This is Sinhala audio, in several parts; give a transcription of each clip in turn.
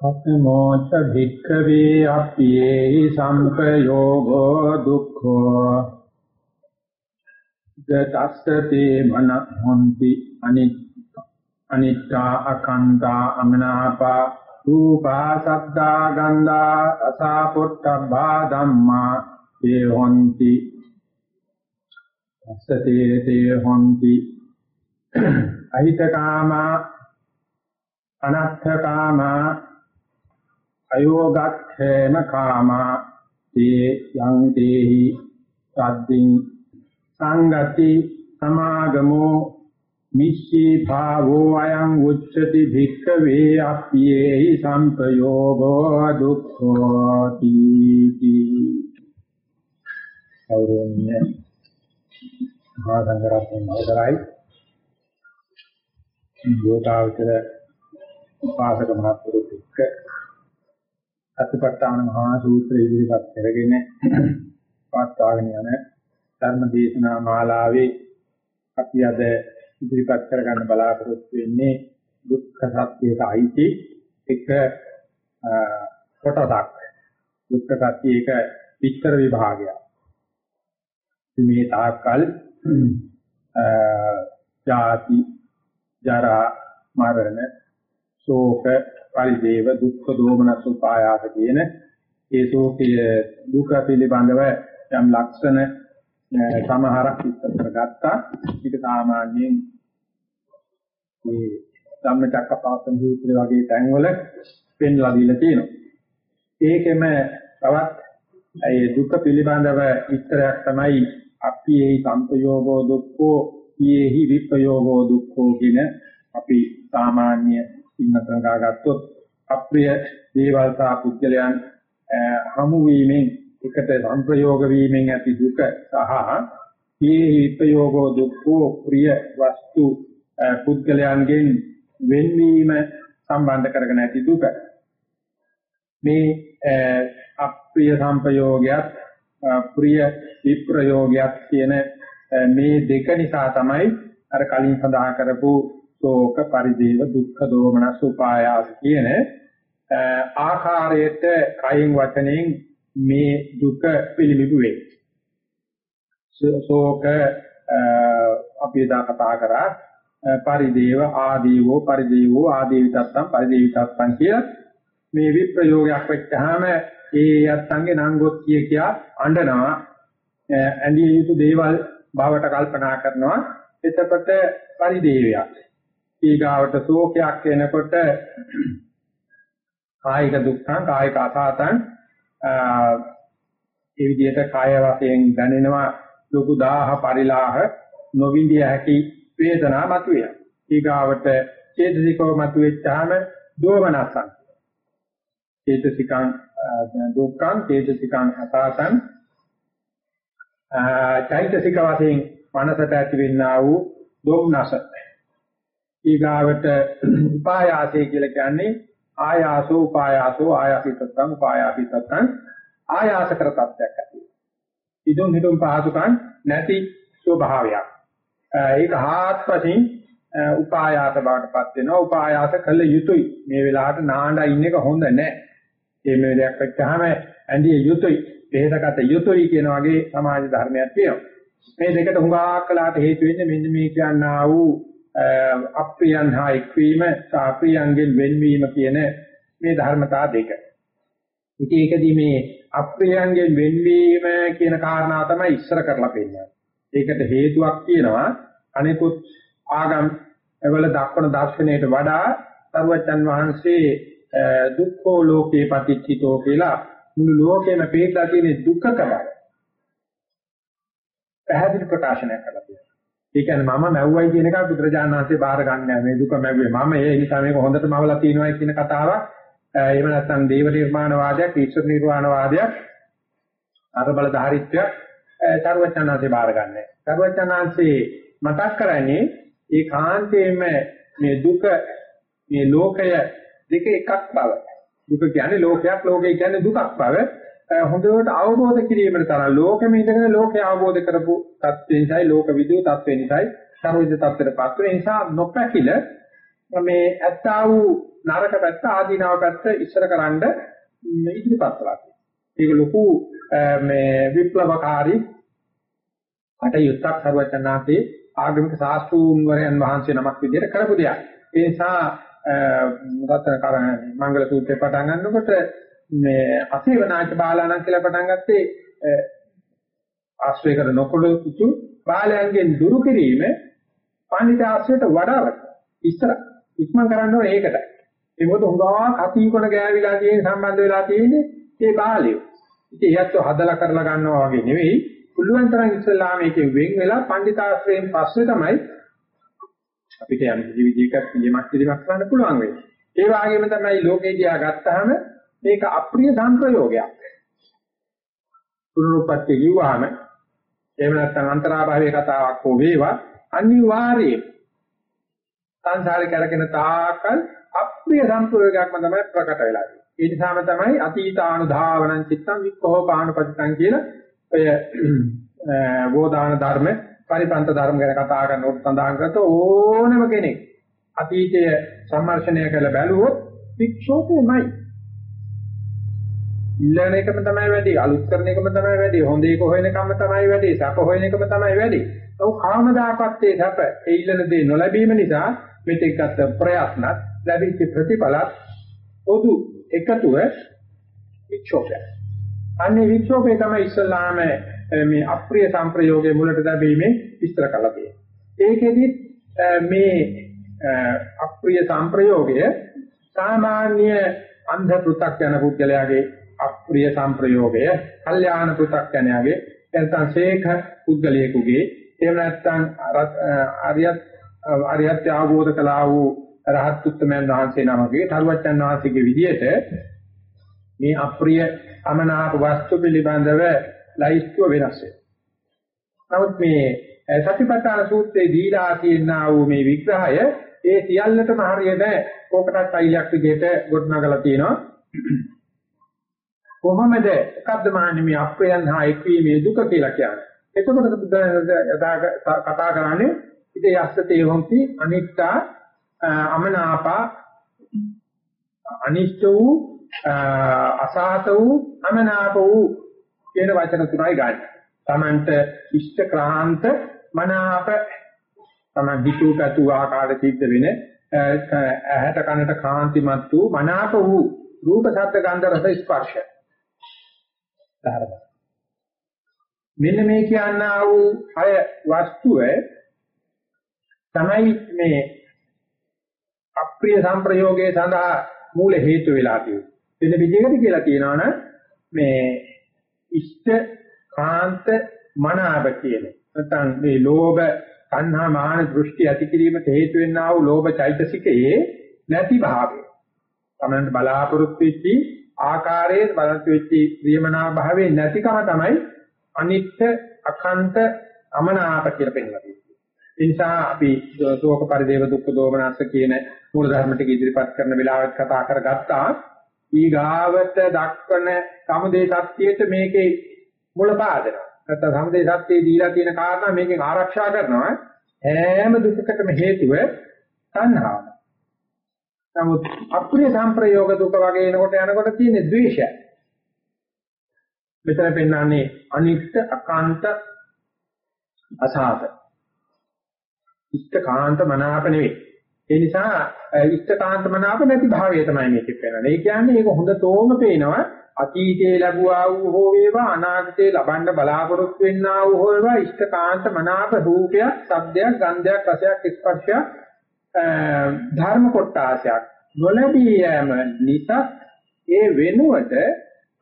කතමෝච භික්ඛවේ අප්පියේ සම්පයෝගෝ දුක්ඛෝ. දතස්සතේ මන හොන්ති අනිත්‍යා අකන්තා අමනාපා රූපා සද්දා ගන්ධා රසා පොට්ටබ්බා ධම්මා තේ හොන්ති. අස්සතේ තේ හොන්ති. අහිතකාමා අනත්තකාමා අයෝගක්ඛේම කාමා තේ යං තේහි සද්දින් සංගති සමාගමෝ මිච්ඡී භාවෝ අයං උච්චති භික්ඛවේ අප්පියේහි සම්පයෝගෝ දුක්ඛෝ තීති අවරෝණ්‍ය මහා සංඝරත්නය අවසරයි යෝගාවචර උපාසක මහත්වරුත් එක්ක අතිපට්ඨාන මහා සූත්‍රය ඉදිරිපත් කරගෙන පාස්වාගෙන යන ධර්ම දේශනා මාලාවේ අපි අද ඉදිරිපත් කරගන්න බලාපොරොත්තු වෙන්නේ දුක්ඛ සත්‍යයට අයිති එක කොටසක්. දුක්ඛ සත්‍ය එක විස්තර විභාගයක්. මේ තාක්කල් ජාති ජරා මරණ ශෝක පරිදේව දුක්ඛ දෝමනස් උපායාස කියන ඒ ශෝකයේ දුක පිළිබඳව යම් ලක්ෂණ සමහරක් විස්තර කරගත්තා. ඒක සාමාන්‍යයෙන් මේ ධම්මචක්කපවත්තන සූත්‍රය වගේ තැන්වල පෙන්ලා දීලා තියෙනවා. ඒකෙම තවත් ඒ දුක පිළිබඳව විස්තරයක් තමයි අපි ඒ සම්පයෝගෝ දුක්ඛෝ යේහි විපයෝගෝ දුක්ඛෝ කියන අපි සාමාන්‍ය ඉන්නතන ගාගත්තොත් අප්‍රිය දේවල් සහ පුද්ගලයන් හමු වීමෙන් එකට සංප්‍රයෝග වීමෙන් ඇති දුක සහ මේ විපයෝගෝ දුක්ඛෝ ප්‍රිය වස්තු පුද්ගලයන්ගෙන් වෙන්වීම සම්බන්ධ කරගෙන ඇති දුක. මේ අප්‍රිය සංපයෝගයත් ප්‍රිය විප්‍රයෝගයත් කියන මේ දෙක නිසා තමයි අර කලින් සඳහන් කරපු ශෝක පරිදේව දුක්ඛ දෝමනස් උපායාස කියන ආකාරයට කයින් වචනෙන් මේ දුක පිළිඹු වේ. ශෝක අපි දා කතා කරා පරිදේව ආදීවෝ පරිදේවෝ ආදීවිතත්තම් පරිදේවිතත්තම් කියලා. මේ විප්‍රයෝගයක් වෙච්චාම ඒ යත්තන්ගේ නංගොත් කිය කියා අඬනවා. ඇඳිය යුතු දේවල් බවට කල්පනා කරනවා. එතකොට පරිදේවයක්. ඊගාවට ශෝකයක් එනකොට කායික දුක්ඛං කායික අසහතං ඒ විදිහට කාය වශයෙන් දැනෙනවා ලොකු දාහ පරිලාහ නොවිඳිය හැකි වේදනා මතුවේ. ඊගාවට චේතසිකව මතුවෙච්චාම දෝමනසං. චේතසිකං දුක්ඛං චේතසිකං අසහතං චෛතසික වශයෙන් මනසට ඇතිවෙනා වූ දෝමනස ඊගාවට උපායාසය කියලා කියන්නේ ආයාසෝ උපායාසෝ ආයාසිතත්තං උපායාසිතත්තං ආයාස කර තත්ත්වයක් ඇති. ඉදුම් හිතුම් පහසුකම් නැති ස්වභාවයක්. ඒක හාත්පසින් උපායාස බවටපත් වෙනවා. උපායාස කළ යුතුයි. මේ වෙලාවට නාඬා ඉන්න එක හොඳ නැහැ. මේ මේ දෙයක් වෙච්චාම ඇඳිය යුතුයි. බෙහෙතකට යුතුයි කියන වගේ සමාජ ධර්මයක් තියෙනවා. මේ දෙකට හුඟක් කලකට හේතු වෙන්නේ මෙන්න මේ කියනා වූ අප්‍රියන් හා එක්වීම සාප්‍රියන්ගෙන් වෙන්වීම කියන මේ ධර්මතා දෙක. ඉතින් ඒකදී මේ අප්‍රියන්ගෙන් වෙන්වීම කියන කාරණාව තමයි ඉස්සර කරලා පෙන්නන්නේ. ඒකට හේතුවක් කියනවා අනිකුත් ආගම් වල දක්වන දර්ශනයට වඩා සර්වචන් වහන්සේ දුක්ඛෝ ලෝකේ පටිච්චිතෝ කියලා මුළු ලෝකෙම පිටලා තියෙන දුක්ඛකම පැහැදිලි ප්‍රකාශනයක් කරලා තියෙනවා. ඒ කියන්නේ මම මැව්වයි කියන එක බුදුරජාණන් වහන්සේ බාර ගන්න නෑ මේ දුක මැව්වේ මම ඒ නිසා මේක හොඳටම අවලා තියෙනවා කියන කතාවක් එහෙම නැත්නම් දේව නිර්මාණ වාදයක් ඊශ්වර නිර්වාණ වාදයක් අර බලධාරීත්වයක් සර්වචනාංශේ බාර ගන්නෑ. සර්වචනාංශේ මතක් කරන්නේ ඒ කාන්තේම මේ දුක මේ ලෝකය දෙක එකක් බව. දුක කියන්නේ ලෝකයක් ලෝකය කියන්නේ දුකක් බව. හොඳට අවබෝධ කිරීමට තරම් ලෝකෙම ඉඳගෙන ලෝකය අවබෝධ කරපු තත්ත්වෙ නිසායි ලෝක විදූ තත්ත්වෙ නිසායි සර්වජ තත්ත්වයටපත් වෙන නිසා නොපැකිල මේ ඇත්තා වූ නරක පැත්ත ආදීනව පැත්ත ඉස්සරකරනද ඉදිරිපත් කළා. ඒක ලොකු මේ විප්ලවකාරී කටයුත්තක් සර්වචනාතේ ආගමික ශාස්ත්‍රූන්වරයන් වහන්සේ නමක් විදිහට කරපු දෙයක්. ඒ නිසා රතන කරණ මංගල සූත්‍රේ පටන් ගන්නකොට මේ අසේවනාච බාලාණන් කියලා පටන් ගත්තේ ආශ්‍රය කර නොකොළ යුතු බාලයන්ගෙන් දුරු කිරීම පණිත ආශ්‍රයට වඩා ඉස්සර ඉක්මන් කරන්න ඕනේ ඒකටයි. ඒ මොකද හොඟා කතිකොණ ගෑවිලා තියෙන සම්බන්ධ වෙලා තියෙන්නේ ඒ බාලයෝ. ඉතින් ඒත් හදලා කරලා ගන්නවා වගේ නෙවෙයි පුළුවන් තරම් ඉස්ලාම එකෙන් වෙන් වෙලා පණ්ඩිතාශ්‍රයෙන් පස්සේ තමයි අපිට යම් කිසි විදිහකට පිළිමක් පිළිමක් කරන්න පුළුවන් වෙන්නේ. ඒ වගේම තමයි ලෝකේ දිහා ගත්තාම මේක අප්‍රිය සංප්‍රයෝගයක්. පුරුපත්ති කිව්වහම එහෙම නැත්නම් අන්තරාභාවයේ කතාවක් හෝ වේවා අනිවාර්යයෙන් සංසාරේ කරගෙන තාකල් අප්‍රිය සංප්‍රයෝගයක්ම තමයි ප්‍රකට වෙලා තියෙන්නේ. ඒ නිසාම තමයි අතීතානුධාවනං චිත්තං වික්ඛෝපානපතිතං කියලා ඔය වෝදාන ධර්ම පරිපන්ත ධර්ම ගැන කතා කරනකොට සඳහන් කරත ඕනම කෙනෙක් අතීතය සම්මර්ෂණය කරලා බැලුවොත් වික්ෂෝපෙමයි ඉල්ලන එකම තමයි වැඩි අලුත් කරන එකම තමයි වැඩි හොඳ එක හොයන එකම තමයි වැඩි සැප හොයන එකම තමයි වැඩි ඔව් කාමදාපත් ඒ සැප ඒ ඉල්ලන දේ නොලැබීම නිසා මෙතෙක් ගත ප්‍රයත්නත් ලැබිච්ච ප්‍රතිඵලත් පොදු එකතුව වික්ෂෝපය අන්නේ වික්ෂෝපේ තමයි ඉස්සල්ලාම මේ අප්‍රිය සංප්‍රයෝගයේ මුලට දැබීමේ විස්තර කළා තියෙන්නේ. ඒකෙදි මේ අප්‍රිය සංප්‍රයෝගය සාමාන්‍ය අන්ධ පෘථග්ජන පුද්ගලයාගේ අප්‍රිය සංප්‍රයෝගය, කල්යාණ පෘථග්ජනයාගේ නැත්නම් ශේඛ පුද්ගලයෙකුගේ එහෙම නැත්නම් අරියත් අරියත් ආවෝධ කළා වූ රහත් උත්තමයන් වහන්සේ නමගේ තරුවචන් වහන්සේගේ විදියට මේ අප්‍රිය අමනාප වස්තු පිළිබඳව ලයිස්තුව වෙනස් නමුත් මේ සතිපට්ඨාන සූත්‍රයේ දීලා තියෙනා වූ මේ විග්‍රහය ඒ සියල්ලටම හරියට කොකටත් අයියක් විදිහට ගොඩනගලා තියෙනවා. කොහොමද එකද්ද මාන්නේ මේ අප්‍රයන් හා එක්වීමේ දුක කියලා කියන්නේ. එතකොට බුදුන් කතා කරන්නේ ඉතින් යස්සතේ හොಂತಿ අනිත්තා අමනාපා අනිෂ්ඨ වූ අසහත වූ අමනාප වූ කියන වචන තුනයි ගන්න. තමන්ට ඉෂ්ට ක්‍රාන්ත මනාප තමන් හිතුවකතු ආකාර සිද්ධ වෙන ඇහැට කනට කාන්තිමත් වූ මනාප වූ රූප ශබ්ද ගන්ධ රස ස්පර්ශ. ධර්ම. මෙන්න මේ කියනා වූ අය වස්තුව තමයි මේ අප්‍රිය සංප්‍රයෝගයේ සඳහා මූල හේතු වෙලා තියෙන්නේ. වෙන විදිහකට කියලා කියනවා නම් මේ ඉෂ්ඨ කාන්ත මනාප කියන නැත්නම් මේ ලෝභ තණ්හා මාන දෘෂ්ටි ඇති කිරීමට හේතු වෙන්නා වූ ලෝභ චෛතසිකයේ නැති භාවය. තමන්ට බලාපොරොත්තු වෙච්චි ආකාරයේ බලාපොරොත්තු වෙච්චි ප්‍රියමනා භාවයේ නැතිකම තමයි අනිත්‍ය අකන්ත අමනාප කියලා පෙන්නලා තියෙන්නේ. ඒ නිසා අපි ශෝක පරිදේව දුක්ඛ දෝමනස්ස කියන මූල ධර්ම ටික ඉදිරිපත් කරන වෙලාවට කතා කරගත්තා. ඊගාවට දක්වන සමුදේ සත්‍යයට මේකේ මුල පාදනවා. නැත්නම් සමුදේ සත්‍යයේ දීලා තියෙන කාරණා මේකෙන් ආරක්ෂා කරනවා. හැම දුකකටම හේතුව තණ්හාව. නමුත් අප්‍රිය සංප්‍රයෝග දුක වගේ එනකොට යනකොට තියෙන ද්වේෂය. මෙතන පෙන්වන්නේ අනිත්‍ය අකාන්ත අසහත. ඉෂ්ඨකාන්ත මනාප නෙවෙයි. ඒ නිසා ඉෂ්ඨකාන්ත මනාප නැති භාවය තමයි මේකෙත් වෙනන්නේ. ඒ කියන්නේ ඒක හොඳතෝම පේනවා අතීතයේ ලැබුවා වූ හෝ වේවා අනාගතයේ ලබන්න බලාපොරොත්තු වෙන්නා වූ හෝ වේවා ඉෂ්ඨකාන්ත මනාප රූපයක්, ශබ්දයක්, ගන්ධයක්, රසයක්, ස්පර්ශයක් ධර්ම කොටාසයක් නොලැබී යෑම නිසා ඒ වෙනුවට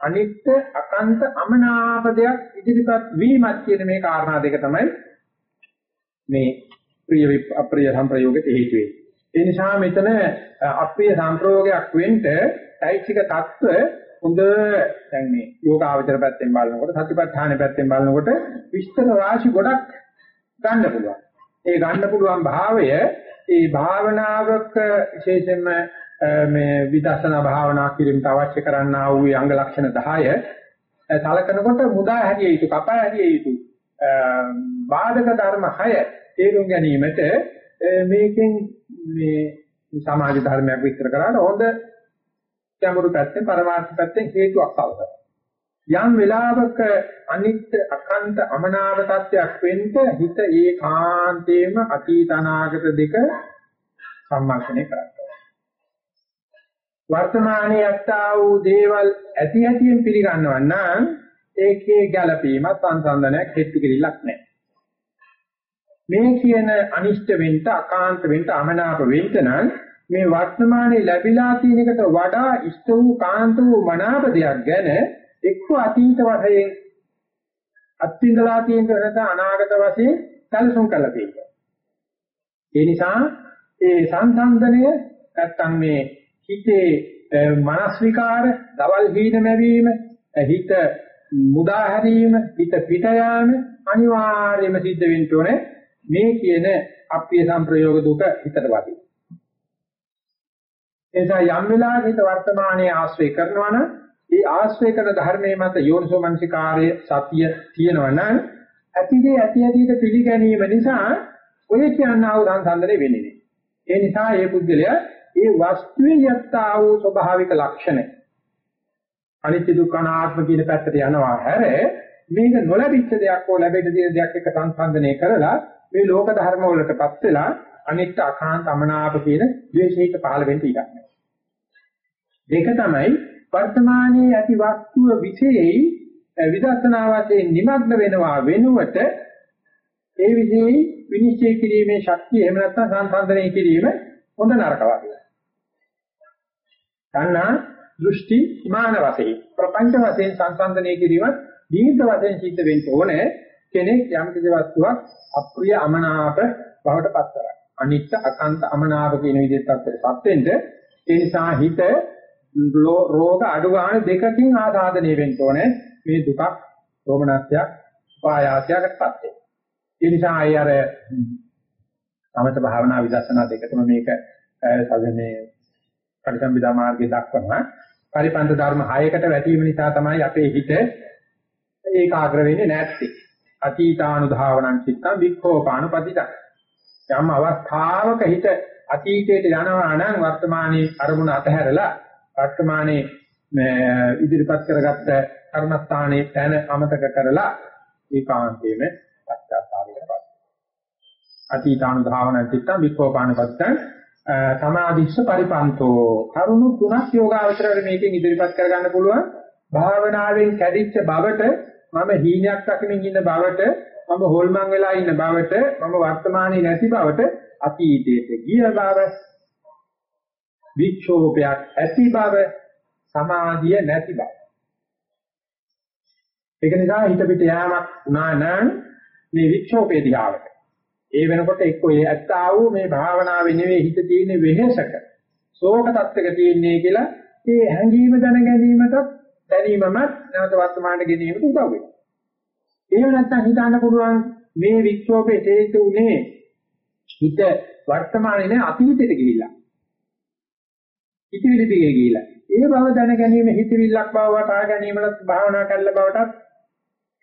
අනිත්‍ය අකන්ත අමනාප දෙයක් ඉදිරිපත් වීමක් කියන මේ කාරණා දෙක තමයි මේ ප්‍රිය අප්‍රිය සංප්‍රයෝගයට හේතු වෙන්නේ. ඒ නිසා මෙතන අප්‍රිය සංප්‍රයෝගයක් වෙන්න සායිතික தত্ত্ব හොඳ දැන් මේ යෝගාවචර පැත්තෙන් බලනකොට සතිපට්ඨාන පැත්තෙන් බලනකොට විස්තර රාශි ගොඩක් ගන්න පුළුවන්. ඒ ගන්න පුළුවන් භාවය ඒ භාවනාවක විශේෂයෙන්ම මේ විදර්ශනා භාවනා කිරීමට අවශ්‍ය කරන්නා වූ අංග ලක්ෂණ 10 සලකනකොට මුදා හැරිය යුතු කපා හැරිය යුතු බාධක ධර්ම 6 තේරුම් ගැනීමට මේකෙන් මේ සමාජ ධර්මයක් විස්තර කරාට හොඳ ගැඹුරු පැත්තෙන් පරමාර්ථ පැත්තෙන් හේතුවක් අවසන්. යම් වෙලාවක අනිත්‍ය අකන්ත අමනාව තත්ත්වයක් වෙන්න හිත ඒකාන්තේම අතීත අනාගත දෙක සම්මර්ෂණය කරනවා. වර්තමානයේ යත්තා වූ දේවල් ඇති ඇතියෙන් පිළිගන්නවා නම් ඒකේ ගැළපීමත් සංසන්දනයක් හෙට්ටු කිරිල්ලක් නැහැ. මේ කියන අනිෂ්ට වෙන්න අකාන්ත වෙන්න අමනාප වෙන්න නම් මේ වර්තමානයේ ලැබිලා තියෙන එකට වඩා ඉෂ්ට වූ කාන්ත වූ මනාප දෙයක් ගැන එක්ක අතීත වශයෙන් අත්විඳලා තියෙන නැත්නම් අනාගත වශයෙන් සැලසුම් කරලා තියෙනවා. ඒ නිසා ඒ සංසන්දනය නැත්නම් මේ හිතේ මනස් විකාර, දවල් හීන මැවීම, හිත මුදා හැරීම, හිත පිට යාම අනිවාර්යයෙන්ම සිද්ධ වෙන්න ඕනේ. මේ කියන අප්‍රිය සංප්‍රයෝග දුක හිතට වදී. එනිසා යම් වෙලාවක හිත වර්තමානයේ ආශ්‍රය කරනවා නම් ඒ ආශ්‍රය කරන ධර්මයේ මත යෝනිසෝ මනසිකාර්ය සතිය තියෙනවා නම් ඇතිදී ඇති ඇතිට පිළිගැනීම නිසා ඔය කියනා වූ සංසන්දනේ වෙන්නේ නැහැ. ඒ නිසා මේ පුද්ගලයා ඒ වස්තුවේ යත්තා වූ ස්වභාවික ලක්ෂණ අනිත්‍ය දුක්ඛ අනාත්ම කියන පැත්තට යනවා හැර මේක නොලැබිච්ච දෙයක් හෝ ලැබෙන්න තියෙන දෙයක් එක්ක සංසන්දනය කරලා මේ ලෝක ධර්ම වලටපත් වෙලා අනිත්‍ය අකාන්ත අමනාප කියන ද්වේෂයක පහළ වෙන්න ඉඩක් නැහැ. දෙක තමයි වර්තමානයේ ඇති වස්තුව විශේෂයි විදර්ශනා වශයෙන් නිමග්න වෙනවා වෙනුවට ඒ විදිහේ විනිශ්චය කිරීමේ ශක්තිය එහෙම නැත්නම් සංසන්දනය කිරීම හොඳ නරක වගේ. තණ්හා දෘෂ්ටි ඉමාන වශයෙන් ප්‍රපංච වශයෙන් සංසන්දනය කිරීම දීර්ඝ වශයෙන් සිද්ධ වෙන්න ඕනේ කෙනෙක් යම් කිසි වස්තුවක් අප්‍රිය අමනාප බවට පත් කරගන්න. අනිත්‍ය අකන්ත අමනාප කියන විදිහට අත්දැකපත් වෙන්න ඒ නිසා හිත රෝග අඩු ගන්න දෙකකින් ආසාදනය වෙන්න ඕනේ මේ දුකක් රෝමනස්යක් උපායාසයකටපත් වෙන. ඒ නිසා අය අර සමත භාවනා විදර්ශනා දෙකම මේක සදනේ පරිසම්බිදා මාර්ගයේ දක්වනවා. පරිපන්ත ධර්ම 6කට වැටීම නිසා තමයි අපේ හිත ඒකාග්‍ර වෙන්නේ නැත්තේ. අතීතානුධාවනං චිත්තං වික්ඛෝපානුපතිතං. යම් අවස්ථාවක හිත අතීතයට යනවා නම් වර්තමානයේ අරමුණ අතහැරලා වර්තමානයේ ඉදිරිපත් කරගත්ත කර්මස්ථානයේ තැන අමතක කරලා ඒකාන්තයෙන්ම පශ්චාත්තාපයටපත්. අතීතානුධාවන චිත්තං විකෝපානපත්තං සමාධිස්ස පරිපන්තෝ කරුණු තුනක් යෝගාවචරවල මේකෙන් ඉදිරිපත් කරගන්න පුළුවන් භාවනාවෙන් කැඩිච්ච බවට මම හීනයක් දකින්න ඉන්න බවට මම හොල්මන් වෙලා ඉන්න බවට මම වර්තමානයේ නැති බවට අතීතයට ගිය බව වික්ෂෝපයක් ඇති බව සමාධිය නැති බව ඒක නිසා හිත පිට යාමක් වුණා නම් මේ වික්ෂෝපේ දිහාවට ඒ වෙනකොට එක්ක ඒ ඇත්තා වූ මේ භාවනාවේ නෙවෙයි හිත තියෙන වෙහෙසක ශෝක තත්ත්වක තියෙන්නේ කියලා ඒ හැඟීම දැන ගැනීමට දැනීමම නැවත වර්තමානට ගෙනීමට උදව් වෙනවා. එහෙම නැත්නම් හිතන්න පුළුවන් මේ වික්ෂෝපේ හේතු උනේ හිත වර්තමානයේ නේ අතීතයට ගිහිල්ලා. හිතවිලි දිගේ ගිහිල්ලා. ඒ බව දැන ගැනීම හිතවිල්ලක් බව වටහා ගැනීමලත් භාවනා කරලා බවටත්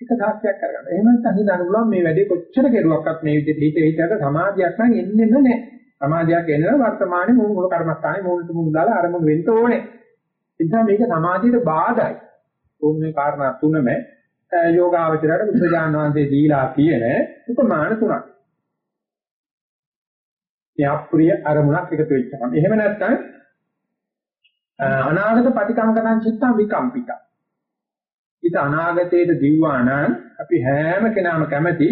එක සාක්ෂියක් කරගන්න. එහෙම නැත්නම් හිතන්න පුළුවන් මේ වැඩේ කොච්චර කෙරුවක්වත් මේ විදිහට හිත හිතට සමාධියක් නම් එන්නේ නැහැ. සමාධියක් එනවා වර්තමානයේ මූල මූල කර්මස්ථානේ මූලට මූල දාලා අරමුණු වෙන්න ඕනේ. ඒ නිසා මේක සමාධියට බාධායි. ඕනේ කාරණා තුනම යෝගාවචරයට බුදුජාන විශ්වසේ දීලා තියෙන උපමාන තුනක්. මේ අප්‍රිය අරමුණක් එකතු වෙච්චකම. එහෙම නැත්නම් අනාගත පටිකංකණං චිත්තං විකම්පිතා. ඊට අනාගතයේද දිව්වා නම් අපි හැම කෙනාම කැමති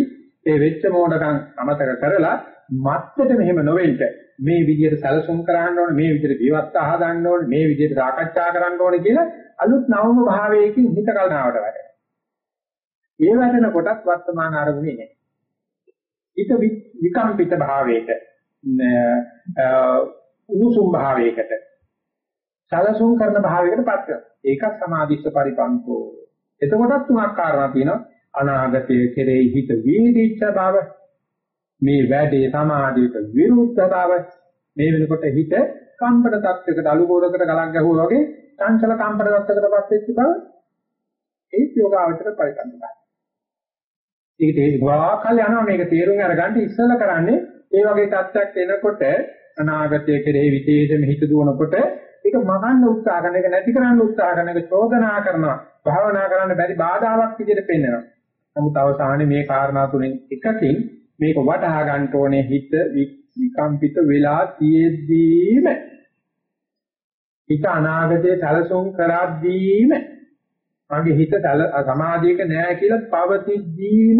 ඒ වෙච්ච මොඩකම් අමතක කරලා මත්තට මෙහෙම නොවෙන්න මේ විදිහට සැලසුම් කරන්න ඕනේ මේ විදිහට විවත්ත අහගන්න ඕනේ මේ විදිහට සාකච්ඡා කරන්න ඕනේ කියලා අලුත් නවම භාවයකින් හිත කල්නාවට වැඩ. ඒ වැඩන කොටත් වර්තමාන අරමුණේ නැහැ. හිත විකම්පිත භාවයක උණුසුම් භාවයකට සැලසුම් කරන භාවයකටපත් වෙනවා. ඒකත් සමාධිස්ස පරිපන්තෝ. එතකොටත් තුනක් කාරණා තියෙනවා. අනාගතයේ කෙරෙහි හිත වීදිච්ච බව මේ වැඩේ සමාධියට විරුද්ධ බව මේ වෙනකොට හිත කම්පන තත්යකට අලු ගෝලකට ගලක් ගැහුවා වගේ චංචල කම්පන තත්යකටපත් වෙච්ච බව ඒ යෝගාවචර පරිකල්පනයි. ඒක තේරුවාකල් යනවා මේක තේරුම් අරගන්න ඉස්සෙල්ලා කරන්නේ ඒ වගේ තත්ත්වයක් එනකොට අනාගතයේ කෙරෙහි විශේෂම හිත දුවනකොට ඒක මගන්න උත්සාහ කරන එක නැති කරන්න උත්සාහ කරන එක චෝදනා කරනවා භාවනා කරන්න බැරි බාධාවක් විදිහට පෙන්වනවා නමුත් අවසානයේ මේ කාරණා තුනෙන් එකකින් මේක වටහා ගන්න ඕනේ හිත විකම්පිත වෙලා තියෙද්දීම. හිත අනාගතයේ සැලසුම් කරද්දීම. මගේ හිත සමාධියක නෑ කියලා පවතිද්දීම.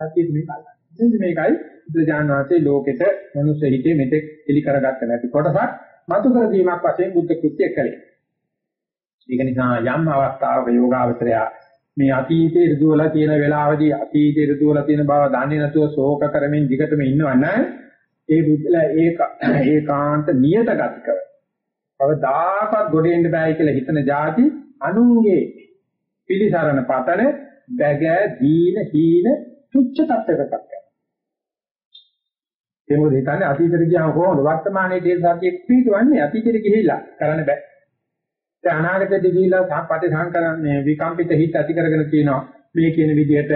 සතිය මේ බලන්න. මේකයි බුදුජාන විශ්ේ ලෝකෙට මනුස්ස හිතේ මෙතෙක් එලි කරගත්ත නැති කොටසක් මතු කර දීමක් වශයෙන් බුද්ධ කෘත්‍ය කළේ. ඒක නිසා යම් අවස්ථාවක යෝගාවචරය මේ අතීතයේ ඍදුවලා තියෙන වෙලාවදී අතීතයේ ඍදුවලා තියෙන බව දන්නේ නැතුව ශෝක කරමින් දිගටම ඉන්නවනම් ඒ බුද්ධලා ඒක ඒකාන්ත නියත ගතිකව. කවදාකවත් ගොඩෙන්න බෑ කියලා හිතන જાති අනුන්ගේ පිළිසරණ පතන බැග දීන හීන තුච්ච තත්ත්වයකට යනවා. ඒ මොකද හිතන්නේ අතීතෙට ගියාම කොහොමද වර්තමානයේ දේශ සත්‍යයක් පිටවන්නේ අතීතෙට ගිහිල්ලා කරන්න බෑ. දැන් අනාගතෙට ගිහිල්ලා සාපටි සංකරන්නේ විකම්පිත හිත ඇති කරගෙන තියෙනවා. මේ කියන විදිහට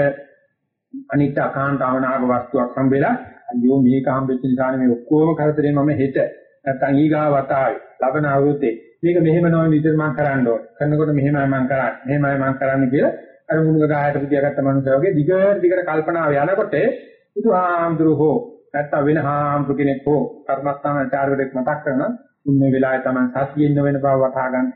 අනිත්‍ය අකාන්ත අවනාග වස්තුවක් හම්බෙලා අයියෝ මේක හම්බෙච්ච නිසා මේ ඔක්කොම කරදරේ මම හෙට නැත්තම් ඊගා වතාවේ ලබන අවුරුද්දේ මේක මෙහෙම නොවන විදිහට මම කරන්න ඕන. කරනකොට මෙහෙමයි මම කරන්නේ. මෙහෙමයි මම කරන්නේ කියලා අර මුණුක ගහයට පුදියාගත්ත මනුස්සයා වගේ දිගට දිගට කල්පනාව යනකොට බුදුහාමුදුරු හෝ නැත්තම් වෙන හාමුදුරු කෙනෙක් හෝ කර්මස්ථාන ආචාර්යවරයෙක් මතක් කරන උන්නේ වෙලාවේ තමයි සතියෙන්න වෙන බව වටහා ගන්න.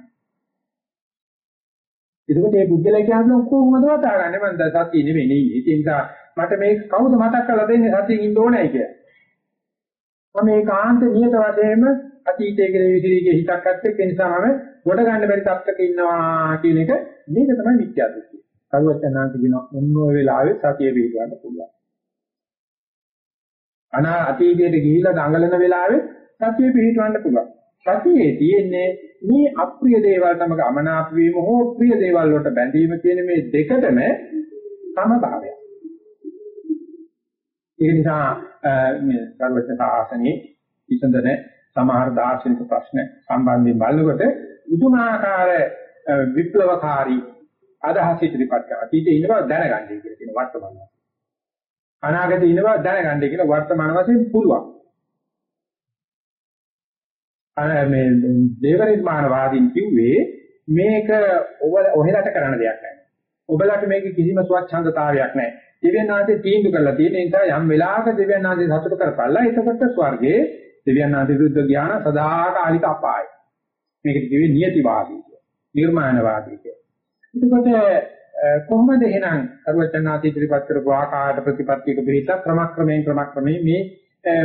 එතකොට මේ බුද්ධලා කියන්නේ කොහොමද වටහා ගන්නේ මම දැන් සතිය නෙවෙයි නෙයි. ඒ නිසා මට මේ කවුද මතක් කරලා දෙන්නේ සතියෙන් ඉන්න ඕනේ කියලා. මම ඒකාන්ත නියත වශයෙන්ම අතීතයේ කෙරෙහි විසිරීගේ හිතක් ඇත්තේ ඒ නිසා මම ගොඩ ගන්න බැරි තත්ත්වක ඉන්නවා කියන එක මේක තමයි මිත්‍යා දෘෂ්ටිය. කරුවචනාන්ත කියන මොන වෙලාවෙ සතිය පිළිගන්න පුළුවන්. අනා අතීතයට ගිහිලා දඟලන වෙලාවේ සතිය පිළිගන්න පුළුවන්. සතියේ තියෙන්නේ මේ අප්‍රිය දේවල් තමක අමනාප වීම හෝ ප්‍රිය දේවල් වලට බැඳීම කියන මේ දෙකටම සමභාවය. ඒ නිසා මේ සර්වඥ ආසනයේ විසඳන සමහර දාර්ශනික ප්‍රශ්න සම්බන්ධයෙන් බලනකොට උතුමාකාර විප්ලවකාරී අදහස් ඉදිරිපත් කරනවා. ඊට ඉන්න බව දැනගන්නයි කියලා කියන වර්තමානය. අනාගතේ ඉන්න බව දැනගන්නයි කියලා වර්තමාන වශයෙන් පුළුවන්. අර මේ දේව නිර්මාණවාදීන් කිව්වේ මේක ඔහෙලට කරන්න දෙයක් නැහැ. ඔබලට මේක කිසිම ස්වච්ඡන්දතාවයක් නැහැ. දෙවියන්ාන්සේ තීන්දුව කරලා තියෙන නිසා යම් වෙලාවක දෙවියන්ාන්සේ සතුට කරපළා එතකොට ස්වර්ගයේ දෙවියන්ාන්සේ විරුද්ධ ඥාන සදාකාලික අපාය. මේකට කිව්වේ නියතිවාදී නිර්මාණවාදී කියලා. එතකොට කොහොමද එහෙනම් සර්වචනාති ඉදිරිපත් කරපු ආකාර ප්‍රතිපත්තියක පිළිත ක්‍රමක්‍රමයෙන් ක්‍රමක්‍රමයෙන් මේ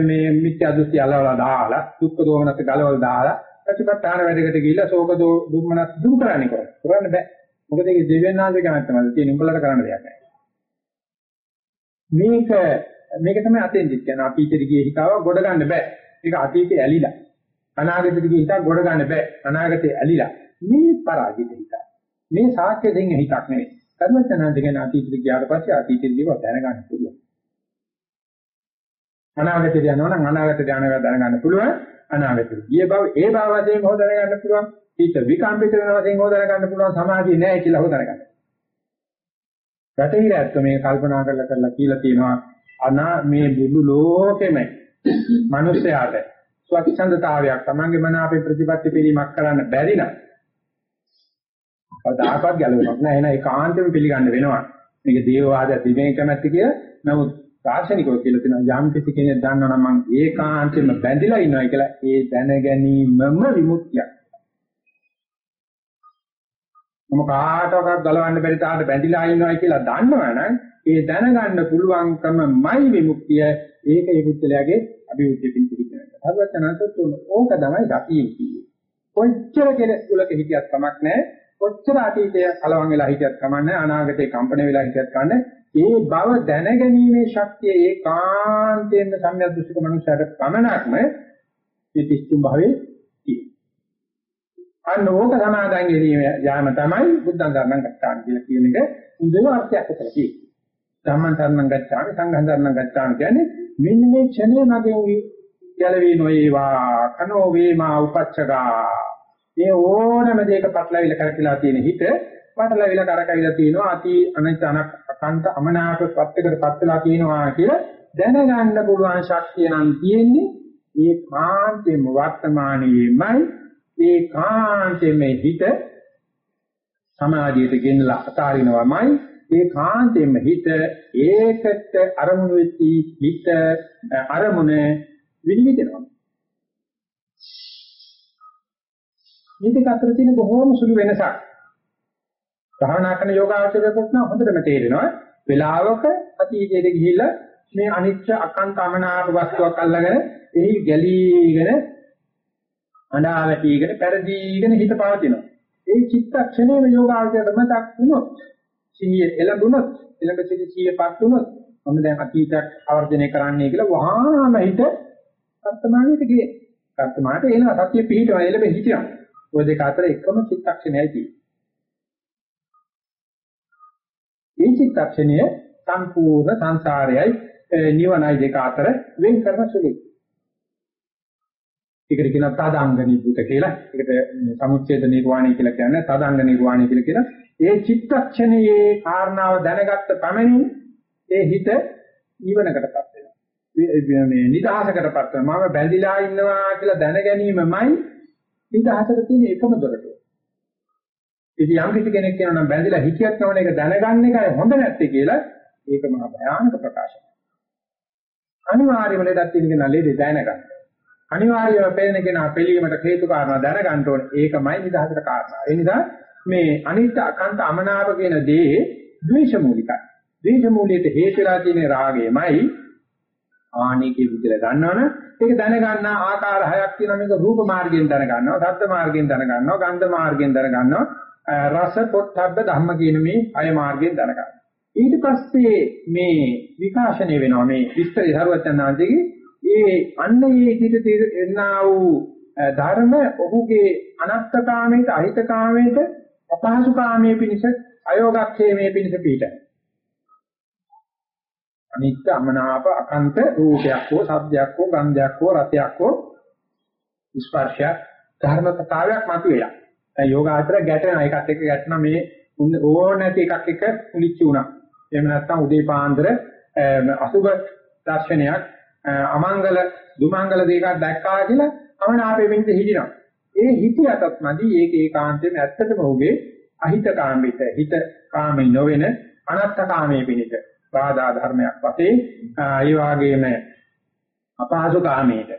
මේ මිත්‍යා දෘෂ්ටි අලවලා දාලා දුක්ඛ දෝමනත් ගලවලා දාලා ප්‍රතිපත්තාන වැඩකට ගිහිල්ලා ශෝක දෝ දුම්මනත් දුරු කරන්නේ කොහොමද? කරන්න බෑ. මොකද ඒක දෙවියන්ාන්සේ කැමැත්තමද තියෙන උඹලට කරන්න දෙයක් නැහැ. මේක මේක තමයි අතෙන්දිත් කියන අතීතෙට ගියේ හිතාව ගොඩ ගන්න බෑ. ඒක අතීතේ ඇලිලා. අනාගතෙට ගියේ හිතාව ගොඩ ගන්න බෑ. අනාගතේ ඇලිලා. මේ පරාජිත හිතයි. මේ සාක්ෂ්‍ය දෙන්නේ හිතක් නෙවෙයි. කර්මචනාන්ත කියන අතීතෙට ගියාට පස්සේ අතීතෙට ගියව දැනගන්න පුළුවන්. අනාගතයට යනවා නම් අනාගතයට යනවා දැනගන්න පුළුවන්. අනාගතයට ගිය බව ඒ බව වශයෙන් හොද දැනගන්න පුළුවන්. හිත විකම්පිත වෙන වශයෙන් හොද දැනගන්න පුළුවන්. සමාධිය නැහැ කියලා හොද දැනගන්න. රටේ ඇත්ත මේ කල්පනා කරලා කරලා කියලා තියෙනවා අනා මේ බුදු ලෝකෙම මිනිස්යාට ස්වච්ඡන්දතාවයක් Tamange මන අපේ ප්‍රතිපත්ති පිළිමක් කරන්න බැරි නම් කවදාකවත් ගැලවෙන්නේ නැහැ. එහෙනම් ඒකාන්තයෙන් පිළිගන්න වෙනවා. මේක දේවවාද දිමේ කැමැත්ත කිය. නමුත් දාර්ශනිකව කියලා තියෙනවා යම් කිසි කෙනෙක් දන්නවා නම් මම ඒකාන්තයෙන්ම බැඳිලා ඉන්නවා කියලා ඒ දැන ගැනීමම විමුක්තියක්. මම කාටවත් ගලවන්න බැරි තාට බැඳිලා ඉන්නවා කියලා දන්නවනම් ඒ දැනගන්න පුළුවන්කමයි විමුක්තිය. ඒක ඒ පුද්ගලයාගේ අභිවෘද්ධියකින් පිළිගන්නවා. හරිවටනසත් ඕක තමයි දකින්නේ කියන්නේ. කොච්චර කෙනෙක් කුලක හිටියත් කමක් නැහැ. කොච්චර අතීතය කලවම් වෙලා හිටියත් කමන්නේ අනාගතේ කම්පන වෙලා හිටියත් කන්නේ ඒ බව දැනගැනීමේ ශක්තිය ඒකාන්තයෙන්ම සම්‍යක් දෘෂ්ටික මනුස්සයට පමණක්ම මේ තිස්තුම් භාවයේ තියෙනවා. අන්න ඕක සමාදන් කිරීම යාම තමයි බුද්ධං ධර්මං ගච්ඡාමි කියලා කියන එක උදේව අර්ථයක් උතල තියෙන්නේ. ධම්මං ධර්මං ගච්ඡාමි සංඝං ධර්මං ගච්ඡාමි කියන්නේ මෙන්න මේ ක්ෂණය මගෙන් ගැලවී නොවේවා කනෝ වේමා උපච්චගා. මේ ඕනම දෙයක පටලවිල කරකලා තියෙන හිත පටලවිල කරකවිලා තියෙනවා අති අනිත් අනක් අකන්ත අමනාප පැත්තකට පත් වෙලා තියෙනවා කියලා දැනගන්න පුළුවන් ශක්තිය නම් තියෙන්නේ මේ කාන්තේම වර්තමානයේමයි. ඒ කාන්තේම හිත සමාධියට ගෙනලා අතාරිනවමයි. ඒ කාන්තේම හිත ඒකට අරමුණු වෙති හිත අරමුණ විනිවිදනවා. මේ දෙක අතර තියෙන බොහෝම සුළු වෙනසක් භාවනා කරන යෝගාචරයකට නම් හොඳටම තේරෙනවා වෙලාවක අතීතයට ගිහිල්ලා මේ අනිත්‍ය අකන්ත අමනාප වස්තුවක් අල්ලගෙන එහි ගැලීගෙන අනාවැටීගෙන පෙරදීගෙන හිත පවතිනවා. ඒ චිත්තක්ෂණයම යෝගාවචරයට මතක් වුණොත් සිහිය එළඹුණොත් එළඹ සිටි සිහියපත් වුණොත් මම දැන් අතීතයක් ආවර්ජනය කරන්නයි කියලා වහාම හිත වර්තමානයට ගියේ. වර්තමානට එනවා සතිය පිහිටවන එළඹ හිටියා. ওই දෙක අතර එකම චිත්තක්ෂණයයි තියෙන්නේ. මේ චිත්තක්ෂණය සම්පූර්ණ සංසාරයයි නිවනයි දෙක අතර වෙන් කරන සුළුයි. ඒකට කියනවා තදාංග නිබ්බුත කියලා. ඒකට සමුච්ඡේද නිර්වාණය කියලා කියන්නේ තදාංග නිර්වාණය කියලා කියන. ඒ චිත්තක්ෂණයේ කාරණාව දැනගත්ත පමණින් ඒ හිත නිවනකටපත් වෙනවා. මේ නිදහසකටපත් වෙනවා. මම බැඳිලා ඉන්නවා කියලා දැන ගැනීමමයි නිදහසට තියෙන එකම දොරටුව. ඉතින් යම් කිසි කෙනෙක් කියනවා නම් බැඳිලා හිතියක් නවන එක දැනගන්න එකයි හොඳ නැත්තේ කියලා ඒක මහා භයානක ප්‍රකාශනයක්. අනිවාර්යයෙන්ම ලෙඩක් තියෙන කෙනා ලෙඩ දැනගන්න. අනිවාර්යයෙන්ම පේන කෙනා පිළීමට හේතු කාරණා දැනගන්න ඕනේ. ඒකමයි නිදහසට කාරණා. ඒ නිසා මේ අනිත්‍ය අකන්ත අමනාප කියන දේ ද්වේෂ මූලිකයි. ද්වේෂ මූලයට හේතු වෙලා තියෙන රාගයමයි ආනිකේ විදිහට ගන්නවනේ ඒක දැනගන්න ආකාර හයක් තියෙනවා මේක රූප මාර්ගයෙන් දැනගන්නවා ශබ්ද මාර්ගයෙන් දැනගන්නවා ගන්ධ මාර්ගයෙන් දැනගන්නවා රස පොට්ටබ්බ ධම්ම කියන මේ අය මාර්ගයෙන් දැනගන්නවා ඊට පස්සේ මේ විකාශනය වෙනවා මේ විස්තරය සරුවචනාංශයේ ඒ අන්න ඒ හිත එන්නා වූ ධර්ම ඔහුගේ අනත්තකාමයට අහිතකාමයට අපහසුකාමයේ පිණිස අයෝගක්ෂේමයේ පිණිස පිටයි. අනිත්‍ය අමනාප අකන්ත රූපයක් හෝ සබ්දයක් හෝ ගන්ධයක් හෝ රසයක් හෝ ස්පර්ශයක් ධර්ම කතාවක් මතුවෙලා. දැන් යෝගාචර ගැටෙන එකත් එක්ක ගැටෙන මේ ඕන නැති එකක් එක කුලිච්චි වුණා. එහෙම නැත්නම් උදේ පාන්දර අසුබ දර්ශනයක් අමංගල දුමංගල දෙකක් දැක්කා කියලා අමනාපෙ වෙන්න හිටිනවා. ඒ හිතියටත් නැදි ඒක ඒකාන්තයෙන් ඇත්තටම ඔහුගේ අහිත කාමිත හිත කාමී නොවන අනත්ත කාමයේ පිණිස බාධා ධර්මයක් වශයෙන් ඒ වාගේම අපහසු කාමයට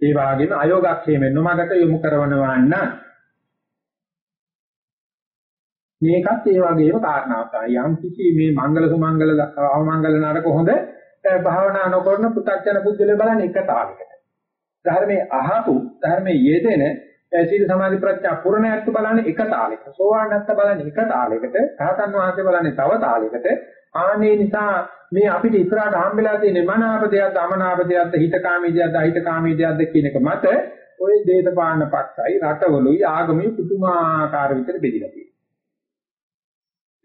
ඒ වාගේම අයෝගක්ෂේමෙන් නොමගට යොමු කරනවා නම් මේකත් ඒ වගේම කාරණාවක් තමයි යම් කිසි මේ මංගල සුමංගල අවමංගල නරක හොඳ භාවනා නොකරන පු탁ජන පුද්ගලයා බලන්නේ එක තාලයකට. ධර්මයේ අහපු ධර්මයේ යෙදෙන සීල සමාධි ප්‍රඥා පුරණයත් බලන්නේ එක තාලයකට. සෝවාන් නැත්ත බලන්නේ එක තාලයකට. රහතන් වහන්සේ බලන්නේ තව තාලයකට. ආනේ නිසා මේ අපිට ඉස්සරහට හම්බෙලා තියෙන මනාප දෙයක්ද අමනාප දෙයක්ද හිතකාමී දෙයක්ද අහිතකාමී දෙයක්ද කියන එක මත ওই දේශපාලන පක්ෂයි රටවලුයි ආගමයි පුදුමාකාර විතර බෙදිලා තියෙනවා.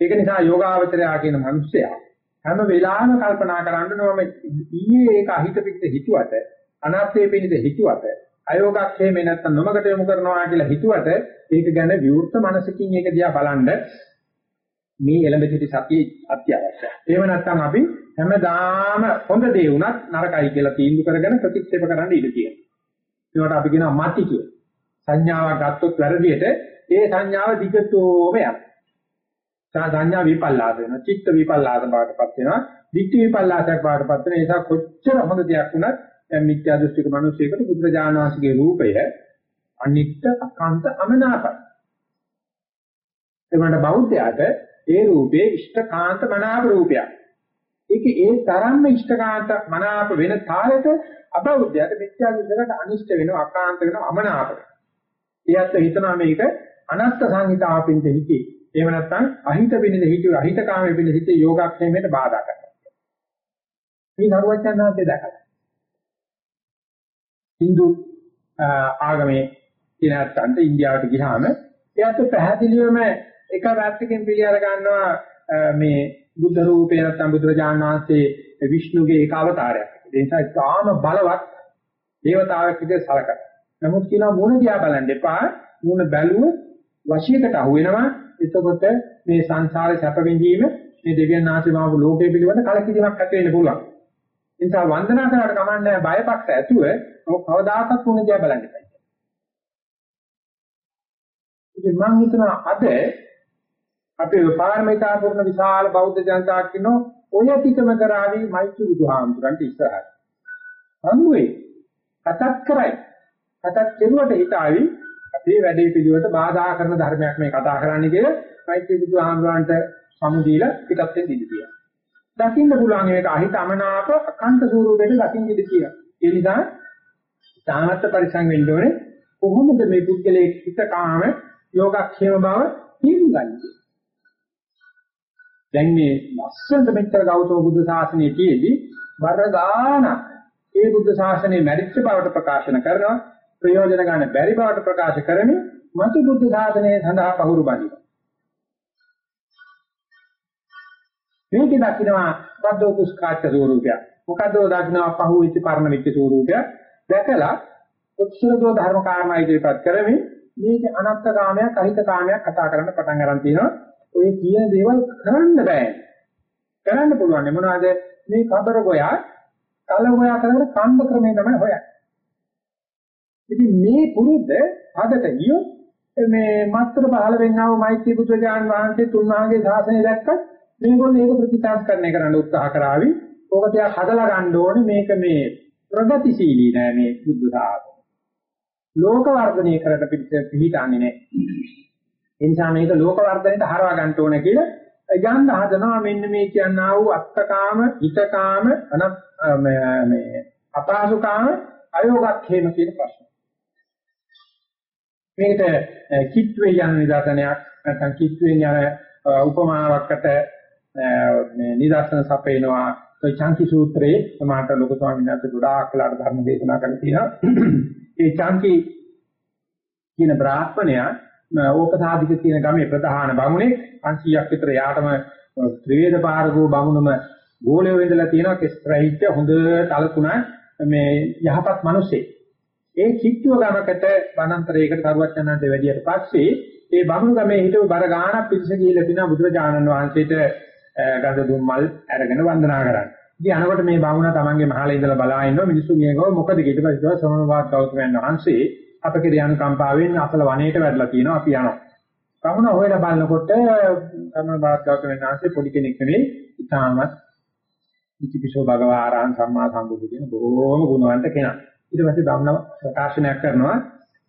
ඒක නිසා යෝගාවචරය කියන මිනිස්සයා හැම වෙලාවෙම කල්පනා කරන්න ඕනේ ඊයේ ඒක අහිත පිට හිතුවට අනාත්මයේ පිණිස හිතුවට අයෝගක්ෂේමේ නැත්තම් නොමකට යොමු කරනවා කියලා හිතුවට ඒක ගැන විවෘත මනසකින් ඒක දිහා බලන්න මේ එළඹ සිටි සතිය අත්‍යවශ්‍යයි. එහෙම නැත්නම් අපි හැමදාම හොඳ දේ වුණත් නරකයි කියලා තීන්දුව කරගෙන ප්‍රතික්ෂේප කරන්න ඉඩ තියෙනවා. ඒකට අපි කියනවා මති කියලා. සංඥාවක් ගත්තොත් වැරදියට ඒ සංඥාව දිගටම යනවා. සංඥා විපල්ලාස වෙනවා. චිත්ත විපල්ලාස බවටපත් වෙනවා. දිට්ඨි විපල්ලාසයක් බවටපත් වෙන නිසා කොච්චර හොඳ දෙයක් වුණත් දැන් මිත්‍යා දෘෂ්ටික මිනිසෙකුට බුදුරජාණන් වහන්සේගේ රූපය අනිත්‍ය අකාන්ත අමනාපයි. ඒකට බෞද්ධයාට ඒ රූපේ ඉෂ්ඨකාන්ත මනාප රූපයක්. ඒක ඒ තරම්ම ඉෂ්ඨකාන්ත මනාප වෙන තාලෙට අබෞද්ධයාට මිත්‍යා දෘෂ්ටිකට අනිෂ්ඨ වෙනවා අකාන්ත වෙනවා අමනාප. ඒත් හිතනවා මේක අනත්ත් සංහිතාවපින්ද හිතේ. එහෙම නැත්නම් අහිත වෙන්නේ හිතුවේ අහිත කාමයේ වෙන්නේ හිතේ යෝගාක්ෂේමයට බාධා කරනවා. මේ නරුවචනාන්තේ දැකලා. Hindu ආගමේ කියන අත්තන්ට ඉන්දියාවට ගියාම එයාට පැහැදිලිවම එක පැත්තකින් පිළිඅර ගන්නවා මේ බුද්ධ රූපේ නැත්නම් බුදුරජාණන් වහන්සේ විෂ්ණුගේ ඒක අවතාරයක්. ඒ නිසා තාම බලවත් දේවතාවෙක් විදිහට සලකනවා. නමුත් කියනවා මූණ දිහා බලන්න එපා. මූණ බැලුවොත් වශීකට අහු වෙනවා. එතකොට මේ සංසාරේ සැප විඳීම මේ දෙවියන් ආශිර්වාද ලෝකයේ පිළිබඳ කලකිරීමක් ඇති වෙන්න පුළුවන්. ඒ නිසා වන්දනා කරාට කමන්නේ බයපක්ෂ ඇතුව කවදාකවත් මූණ දිහා බලන්න එපා. ඉතින් මම හිතනවා අද අපේ පාරමිතා පුරන විශාල බෞද්ධ ජනතාවක් ඉන්නෝ ඔය ටිකම කරાવી මෛත්‍රී බුදුහාමුදුරන්ට ඉස්සරහට. හම්බුවේ කතා කරයි. කතා කෙරුවට හිත ආවි අපේ වැඩේ පිළිවෙලට බාධා කරන ධර්මයක් මේ කතා කරන්නේ කියලා මෛත්‍රී බුදුහාමුදුරන්ට සමුදීලා පිටත් වෙන්න ඉඩ තියෙනවා. දකින්න පුළුවන් මේක අහිත අමනාප අකන්ත ස්වරූපයක දකින්න ඉඩ තියෙනවා. ඒ නිසා සාමර්ථ පරිසං වෙන්න ඕනේ කොහොමද මේ පුද්ගලයේ හිත කාම යෝගක්ෂේම බව තේරුම්ගන්නේ. දැන් මේ ලස්සනට මෙච්චර ගෞතම බුදු සාසනයේ තියේදී වරදාන ඒ බුද්ධ ශාසනයේ මැරිච්ච බවට ප්‍රකාශන කරනවා ප්‍රයෝජන ගන්න බැරි බවට ප්‍රකාශ කරමින් මතු බුද්ධ ශාසනය සඳහා පහුරු බඳිනවා මේක දකින්නවා බද්දෝ කුස්කාච්ච ස්වරූපය? මොකද්ද දකින්නවා පහුවෙච්ච පරණ වෙච්ච ස්වරූපය? දැකලා උත්සරදෝ ධර්ම කාරණා ඉදිරිපත් කරමින් මේක අනත්ත කාමයක් අහිත කාමයක් කතා කරන්න පටන් ගන්න තියෙනවා. ඔය කියන දේවල් කරන්න බෑ. කරන්න පුළුවන් මොනවාද? මේ කබර ගෝයා කල හොයා කරගෙන කන්ද ක්‍රමේ තමයි හොයන්නේ. ඉතින් මේ පුරුද්ද හදට ගියොත් මේ මාත්‍ර පහළ වෙන්නා වූ මෛත්‍රී බුදුජාන් වහන්සේ තුන්වහන්සේ ශාසනය දැක්කත් මේගොල්ලෝ ඒක ප්‍රතිසංස්කරණය කරන්න උත්සාහ කරાવી. ඕක තියා හදලා ගන්න ඕනේ මේක මේ ප්‍රගතිශීලී නෑ මේ බුද්ධ ශාසනය. ලෝක වර්ධනය කරට පිළිහිටන්නේ නෑ. ඒ නිසා මේක ලෝක වර්ධනයට හරවා ගන්න ඕනේ කියලා යන්න හදනවා මෙන්න මේ කියනා වූ අත්තකාම හිතකාම අන මේ අපහසුකාම අයෝගක්ඛේම කියන ප්‍රශ්න. මේකට කිත්වේ යන නිදර්ශනයක් නැත්නම් කිත්වෙන් යන උපමාවකට මේ නිදර්ශන සපේනවා ඒ චාන්ති සූත්‍රයේ සමාත ලෝක ස්වාමීන් වහන්සේ ගොඩාක් කලකට ධර්ම දේශනා කරලා තියෙනවා. ඒ චාන්ති කියන බ්‍රාහ්මණයා ඕපසාධික කියන ගමේ ප්‍රධාන බමුණේ 500ක් විතර යාටම ත්‍රිවේද පාරගෝ බමුණම ගෝලෙ වෙඳලා තියෙනවා කෙස්රයිච්ච හොඳ තලතුණ මේ යහපත් මිනිස්සේ. ඒ කිට්ටුව ගමකට වනාන්තරයකට කරුවචනන්ට වැඩියට පස්සේ ඒ බමුණු ගමේ හිටපු බර ගානක් පිරිස ගිහිල්ලා තිනා බුදුරජාණන් වහන්සේට ගඳ දුම් මල් අරගෙන වන්දනා කරන්නේ. ඉතින් අනකොට මේ බමුණ තමන්ගේ මහලේ ඉඳලා බලා ඉන්නවා මිනිස්සු මියගව මොකද ඊට පස්සේ සමනවාද ගෞතමයන් වහන්සේ අපේ යන කම්පාවෙන් අසල වනයේට වැටලා තියෙනවා අපි යනවා. කමුණ හොයලා බලනකොට කමන බාස්ගත වෙනාසේ පොඩි කෙනෙක් නෙවෙයි ඉතාමත් ඉතිපිසෝ භගවාරහන් සම්මා සම්බුදු කියන බොහෝම ගුණවන්ත කෙනා. ඊට පස්සේ ධම්ම ප්‍රකාශනයක් කරනවා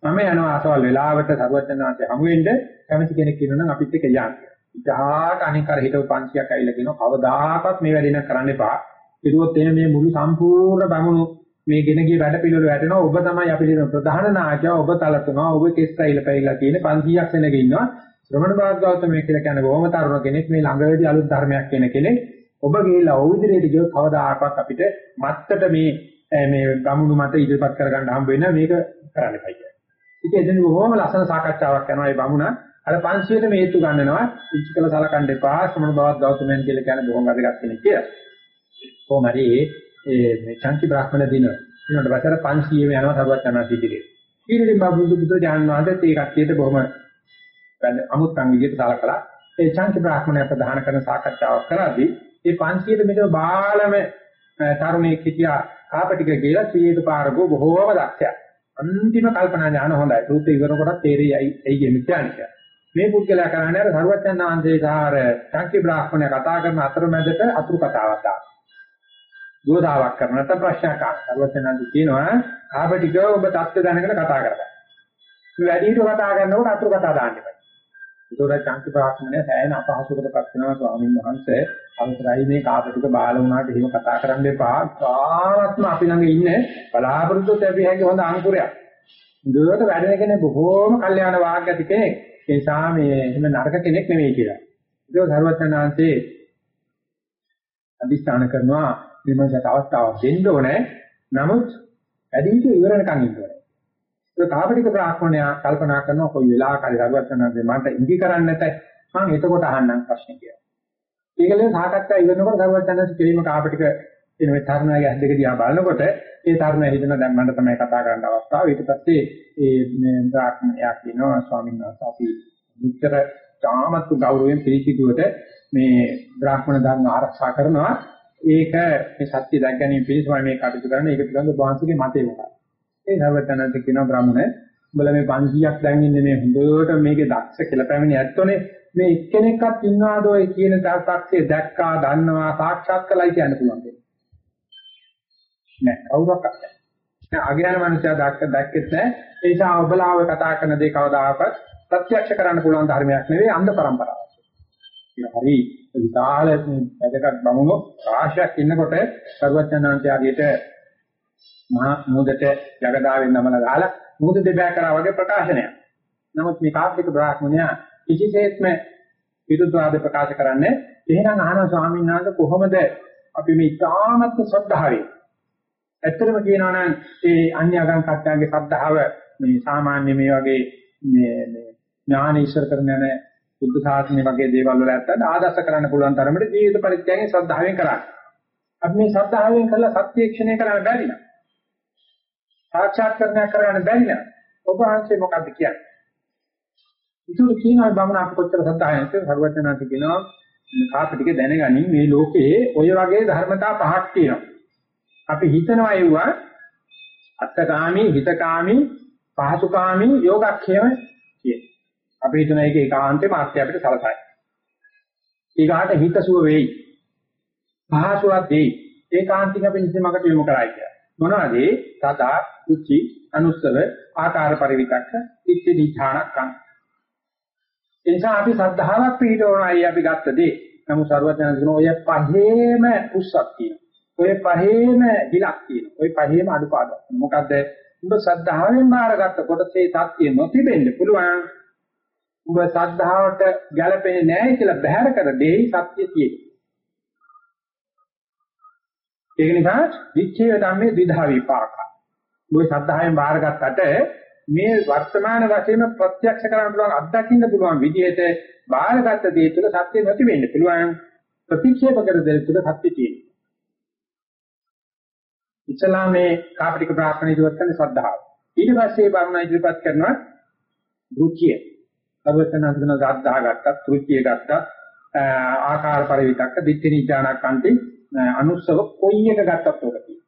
මම යනවා අසවල් වෙලාවට සරුවචනාංශය හමු වෙන්න කැමති කෙනෙක් ඉන්නනම් අපිත් එක්ක යන්න. ඉතහාට අනික කර හිටව 500ක් ඇවිල්ලා කියනවා කවදාකවත් මේ වැඩේ නක් කරන්න එපා. ඒකෝත් එන මේ මුළු සම්පූර්ණ බමුණු මේ ගෙන ගිය වැඩ පිළිවෙල වැටෙනවා. ඔබ තමයි අපි දෙන ප්‍රධාන නායකයා ඔබ තලතුනවා ඔබ කෙස්ටයිල පැවිලා තියෙන 500ක් වෙනක ඉන්නවා. ශ්‍රමණ භාග්‍යවතම කියලා කියන්නේ බොහොම තරුණ කෙනෙක්. මේ ළඟදී අලුත් ධර්මයක් කියන කෙනෙක්. ඔබ ගිහිල්ලා ඔව් ඉදිරියට ගියොත් කවදාකවත් අපිට මත්තට මේ මේ ගමුණු මත ඉදිරිපත් කරගන්න හම්බ වෙන මේක කරන්න එපා කියන්නේ. ඉතින් එදින බොහොම ලස්සන සාකච්ඡාවක් කරනවා මේ බමුණ. අර 500ට මේතු ගන්නනවා ඉච්චකල සලකන්න එපා ශ්‍රමණ භාග්‍යවතමෙන් කියලා කියන්නේ බොහොම වැදගත් කෙනෙක් කියලා. කොහොම හරි ඒ මේ චන්ති බ්‍රාහ්මණ දින ඊට පස්සේ 500 යනවා සරුවත් යනවා සිටිලේ. ඊළඟට මා බුදු බුදු ඥානවාදත් ඒ කට්ටියට බොහොම අමුත්තන් විදිහට සලකලා ඒ චන්ති බ්‍රාහ්මණය ප්‍රධාන කරන සාකච්ඡාවක් කරද්දී ඒ 500ට මෙතන බාලම තරුණයෙක් හිටියා කාපටික කියලා ශ්‍රීේත පාරකෝ බොහෝම දක්ෂයා. අන්තිම කල්පනා ඥාන හොඳයි. සූත්‍රය ඉවර කොටත් තේරෙයි ඇයි මිත්‍යානික. මේ පුද්ගලයා කරන්නේ අර සරුවත්යන් වහන්සේ සාර චන්ති බ්‍රාහ්මණය කතා කරන අතරමැදට අතුරු කතාවක් දානවා. දෝදාවක් කරන නැත්නම් ප්‍රශ්නයක් අහන. සර්වඥාන්ති කියනවා ආපටික ඔබ தත්ත්ව දැනගෙන කතා කරපන්. මේ වැඩිහිට කතා කරනකොට අතුරු කතා දාන්න එපා. ඒතකොට චාන්ති ප්‍රාඥය සෑහෙන අපහසුකටපත් වෙනවා ස්වාමීන් වහන්සේ. අවසරයි මේ කාපටික බාල වුණාට එහෙම කතා කරන්න එපා. සාරත්ම අපි ළඟ ඉන්නේ බලාපොරොත්තු තැබිය හැකි හොඳ අංකුරයක්. හොඳට වැඩෙන කෙනෙක් බොහෝම කල්යාණ වාග්ගති කෙනෙක්. ඒ නිසා මේ එහෙම නරක කෙනෙක් නෙවෙයි කියලා. ඒක සර්වඥාන්සේ අදිස්ථාන කරනවා විමර්ශක අවස්ථාවක් දෙන්න ඕනේ. නමුත් වැඩි හිට ඉවරණකම් ඉන්න ඕනේ. ඒ කාපටික බ්‍රාහ්මණයා කල්පනා කරනවා කොයි වෙලාවක හරි දරුවචනන්දේ මන්ට ඉඟි කරන්නේ නැතයි මම එතකොට අහන්නම් ප්‍රශ්නේ කියලා. ඒකලේ සාකච්ඡා ඉවරනකොට දරුවචනන්ද කිරීම කාපටික එන මේ තරුණයාගේ ඇස් දෙක දිහා බලනකොට ඒ තරුණයා හිතන දැන් මන්ට තමයි කතා කරන්න අවස්ථාව. ඊට පස්සේ ඒ මේ බ්‍රාහ්මණයා කියනවා ස්වාමීන් වහන්සේ අපි විතර තාමත් ගෞරවයෙන් පිළිසිදුවට මේ බ්‍රාහ්මණ ධර්ම ආරක්ෂා කරනවා. ඒක මේ සත්‍ය දැක ගැනීම පිළිසම මේ කටයුතු කරන ඒක පිළිබඳව වහන්සේගේ මතය මොකක්ද? ඒ නවතනන්ත කියන බ්‍රාහ්මණ උඹලා මේ 500ක් දැන් ඉන්නේ මේ හොඳට මේකේ දක්ෂ කියලා පැමිණි ඇත්තෝනේ මේ එක්කෙනෙක්වත් ඉන්නවාද ඔය කියන තාක්ෂය දැක්කා දන්නවා සාක්ෂාත් කළයි කියන්න පුළුවන් දෙයක්. නෑ කවුරක්වත් නෑ. දැන් අගයන් මනුස්සයා දැක්ක දැක්කෙත් නෑ. ඒ නිසා ඔබලාව කතා කරන දේ කවදාකවත් ප්‍රත්‍යක්ෂ කරන්න පුළුවන් ධර්මයක් නෙවෙයි අන්ධ પરම්පරාවක්. ඒක හරි විශාල වැදගත් බමුණෝ රාශියක් ඉන්නකොට සර්වඥාන්තය ආගියට මහා මුදට ජගදාවෙන් නමන ගහලා මුද දෙබෑ කරා වගේ ප්‍රකාශනයක්. නමුත් මේ කාර්තික බ්‍රාහ්මණයා කිසිසේත්ම විරුද්ධවාද ප්‍රකාශ කරන්නේ එහෙනම් අහන ස්වාමීන් වහන්සේ කොහොමද අපි මේ ඉතාමත් ශ්‍රද්ධාවෙන් ඇත්තටම කියනවා නම් ඒ අන්‍යගම් කට්ටයන්ගේ ශ්‍රද්ධාව මේ සාමාන්‍ය මේ වගේ මේ මේ ඥාන ඉස්සර කරන යන බුද්ධ ශාසනය වගේ දේවල් වල ඇත්තට ආදර්ශ කරන්න පුළුවන් තරමට ජීවිත පරිත්‍යාගයෙන් ශ්‍රද්ධාවෙන් කරන්නේ. අපි මේ ශ්‍රද්ධාවෙන් කළා සත්‍යක්ෂණය කරන්න බැරි නෑ. සාක්ෂාත් කරණය කරන්න බැරි නෑ. ඔබ වහන්සේ මොකද්ද කියන්නේ? ඉතුරු කියනවා බමුණ අප කොච්චර ශ්‍රද්ධාවෙන්ද සර්වඥාන්ති කියනවා කාප ටික දැනගනින් මේ ලෝකයේ ඔය වගේ ධර්මතා පහක් තියෙනවා. අපි හිතනවා ඒවා අත්තකාමී හිතකාමී පහසුකාමී යෝගක්ෂේම කියන. අපි හිතන එක ඒකාන්තේ මාත්‍ය අපිට සලසයි. ඊගාට හිතසුව වෙයි. පහසුවක් දෙයි. ඒකාන්තික අපි නිසමකට යොමු කරයි කියලා. මොනවාද ඒ? සදා, උච්චි, අනුස්සව, ආකාර පරිවිතක්ක, ඉච්ඡ දිඨානක්කම්. එනිසා අපි සද්ධාාවක් පිළිටවනයි අපි ගත්ත දේ. නමුත් සරුවචන කියන ඔය පහේම උස්සක් තියෙනවා. ඔය පහේම හිලක් තියෙනවා. ඔය පහේම අඩුපාඩු. මොකද උඹ සද්ධාවෙන් බාරගත්ත කොටසේ සත්‍ය නොතිබෙන්න පුළුවන්. උඹ සද්ධාවට ගැළපෙන්නේ නැහැ කියලා බැහැර කර දෙයි සත්‍ය තියෙන්නේ. ඒක නිසා විච්ඡේද ධම්මේ ද්විධා විපාක. ඔය සද්ධායෙන් බාරගත්තට මේ වර්තමාන වශයෙන් ප්‍රත්‍යක්ෂ කරන්න පුළුවන් අත්දකින්න පුළුවන් විදිහට බාරගත්ත දේ තුළ සත්‍ය නැති වෙන්න පුළුවන් ප්‍රතික්ෂේප කර දෙය තුළ සත්‍ය තියෙනවා. ඉස්ලාමයේ කාපටික ප්‍රාර්ථනා ඉදිරිපත් කරන ශ්‍රද්ධාව. ඊට පස්සේ බාරණ ඉදිරිපත් කරනවා රුචිය. අවසනන්දන ශ්‍රද්ධා ගත්තා, රුචිය ගත්තා, ආකාර පරිවිතක්ක, දිට්ඨි නිජානකන්ති, අනුස්සව කොයි එක ගත්තත් ඔක තියෙනවා.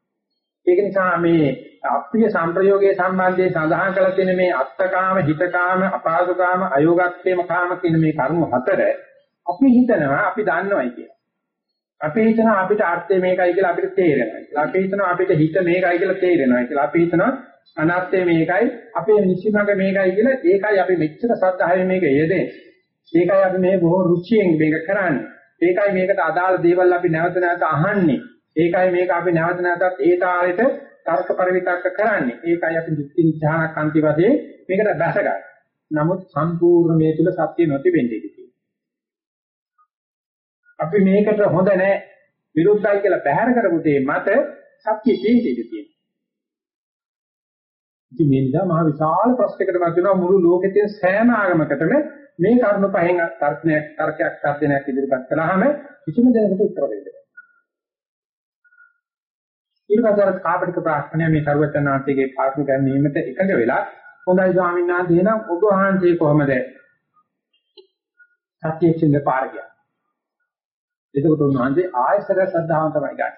ඒක නිසා මේ අප්‍රිය සංප්‍රයෝගයේ සම්බන්ධයෙන් සඳහන් කරලා තියෙන මේ අත්තකාම, හිතකාම, අපාසුකාම, අයෝගක්ඛේම කාම කියන මේ කර්ම හතර අපි හිතනවා අපි දන්නවයි කියලා. අපි හිතනවා අපිට අර්ථය මේකයි කියලා අපිට තේරෙනවා කියලා. අපි හිතනවා අපිට හිත මේකයි කියලා තේරෙනවා කියලා. අපි හිතනවා අනාත්මය මේකයි අපේ නිසිමඟ මේකයි කියලා. ඒකයි අපි මෙච්චර සද්ධායෙන් මේක යෙදෙන්නේ. ඒකයි අපි මේ බොහෝ රුචියෙන් මේක කරන්නේ. ඒකයි මේකට අදාළ දේවල් අපි නැවත නැවත අහන්නේ. ඒකයි මේක අපි නැවත නැවතත් ඒ තාලෙට තර්ක පරිවිතක්ක කරන්නේ. ඒකයි අපි දිට්ඨි ඥානක් අන්ති වශයෙන් මේකට බැසගන්නේ. නමුත් සම්පූර්ණ මේ තුල සත්‍ය නොතිබෙන්නේ කිසි. අපි මේකට හොඳ නැහැ විරුද්ධයි කියලා බැහැර කරපු දේ මත සත්‍ය තියෙන්නේ තියෙනවා. ඉතින් මේ නිසා මහ විශාල ප්‍රශ්නයකට වදිනවා මුළු ලෝකෙ තියෙන සෑම ආගමකටම මේ කරුණු පහෙන් තර්කයක් තර්කයක් තර්කයක් ඉදිරිපත් කළාම කිසිම දෙයකට උත්තර දෙන්නේ නැහැ. ඊට පස්සේ අර කාපටික ප්‍රාර්ථනා මේ ਸਰවචනාන්තයේ පාර්ශ්ව ගැනීමට එකඟ වෙලා හොඳයි ස්වාමීන් වහන්සේ නම් ඔබ වහන්සේ කොහොමද සත්‍යයෙන් පාර ගියා. එතකොට උන්වහන්සේ ආයසර ශ්‍රද්ධාව තමයි ගන්න.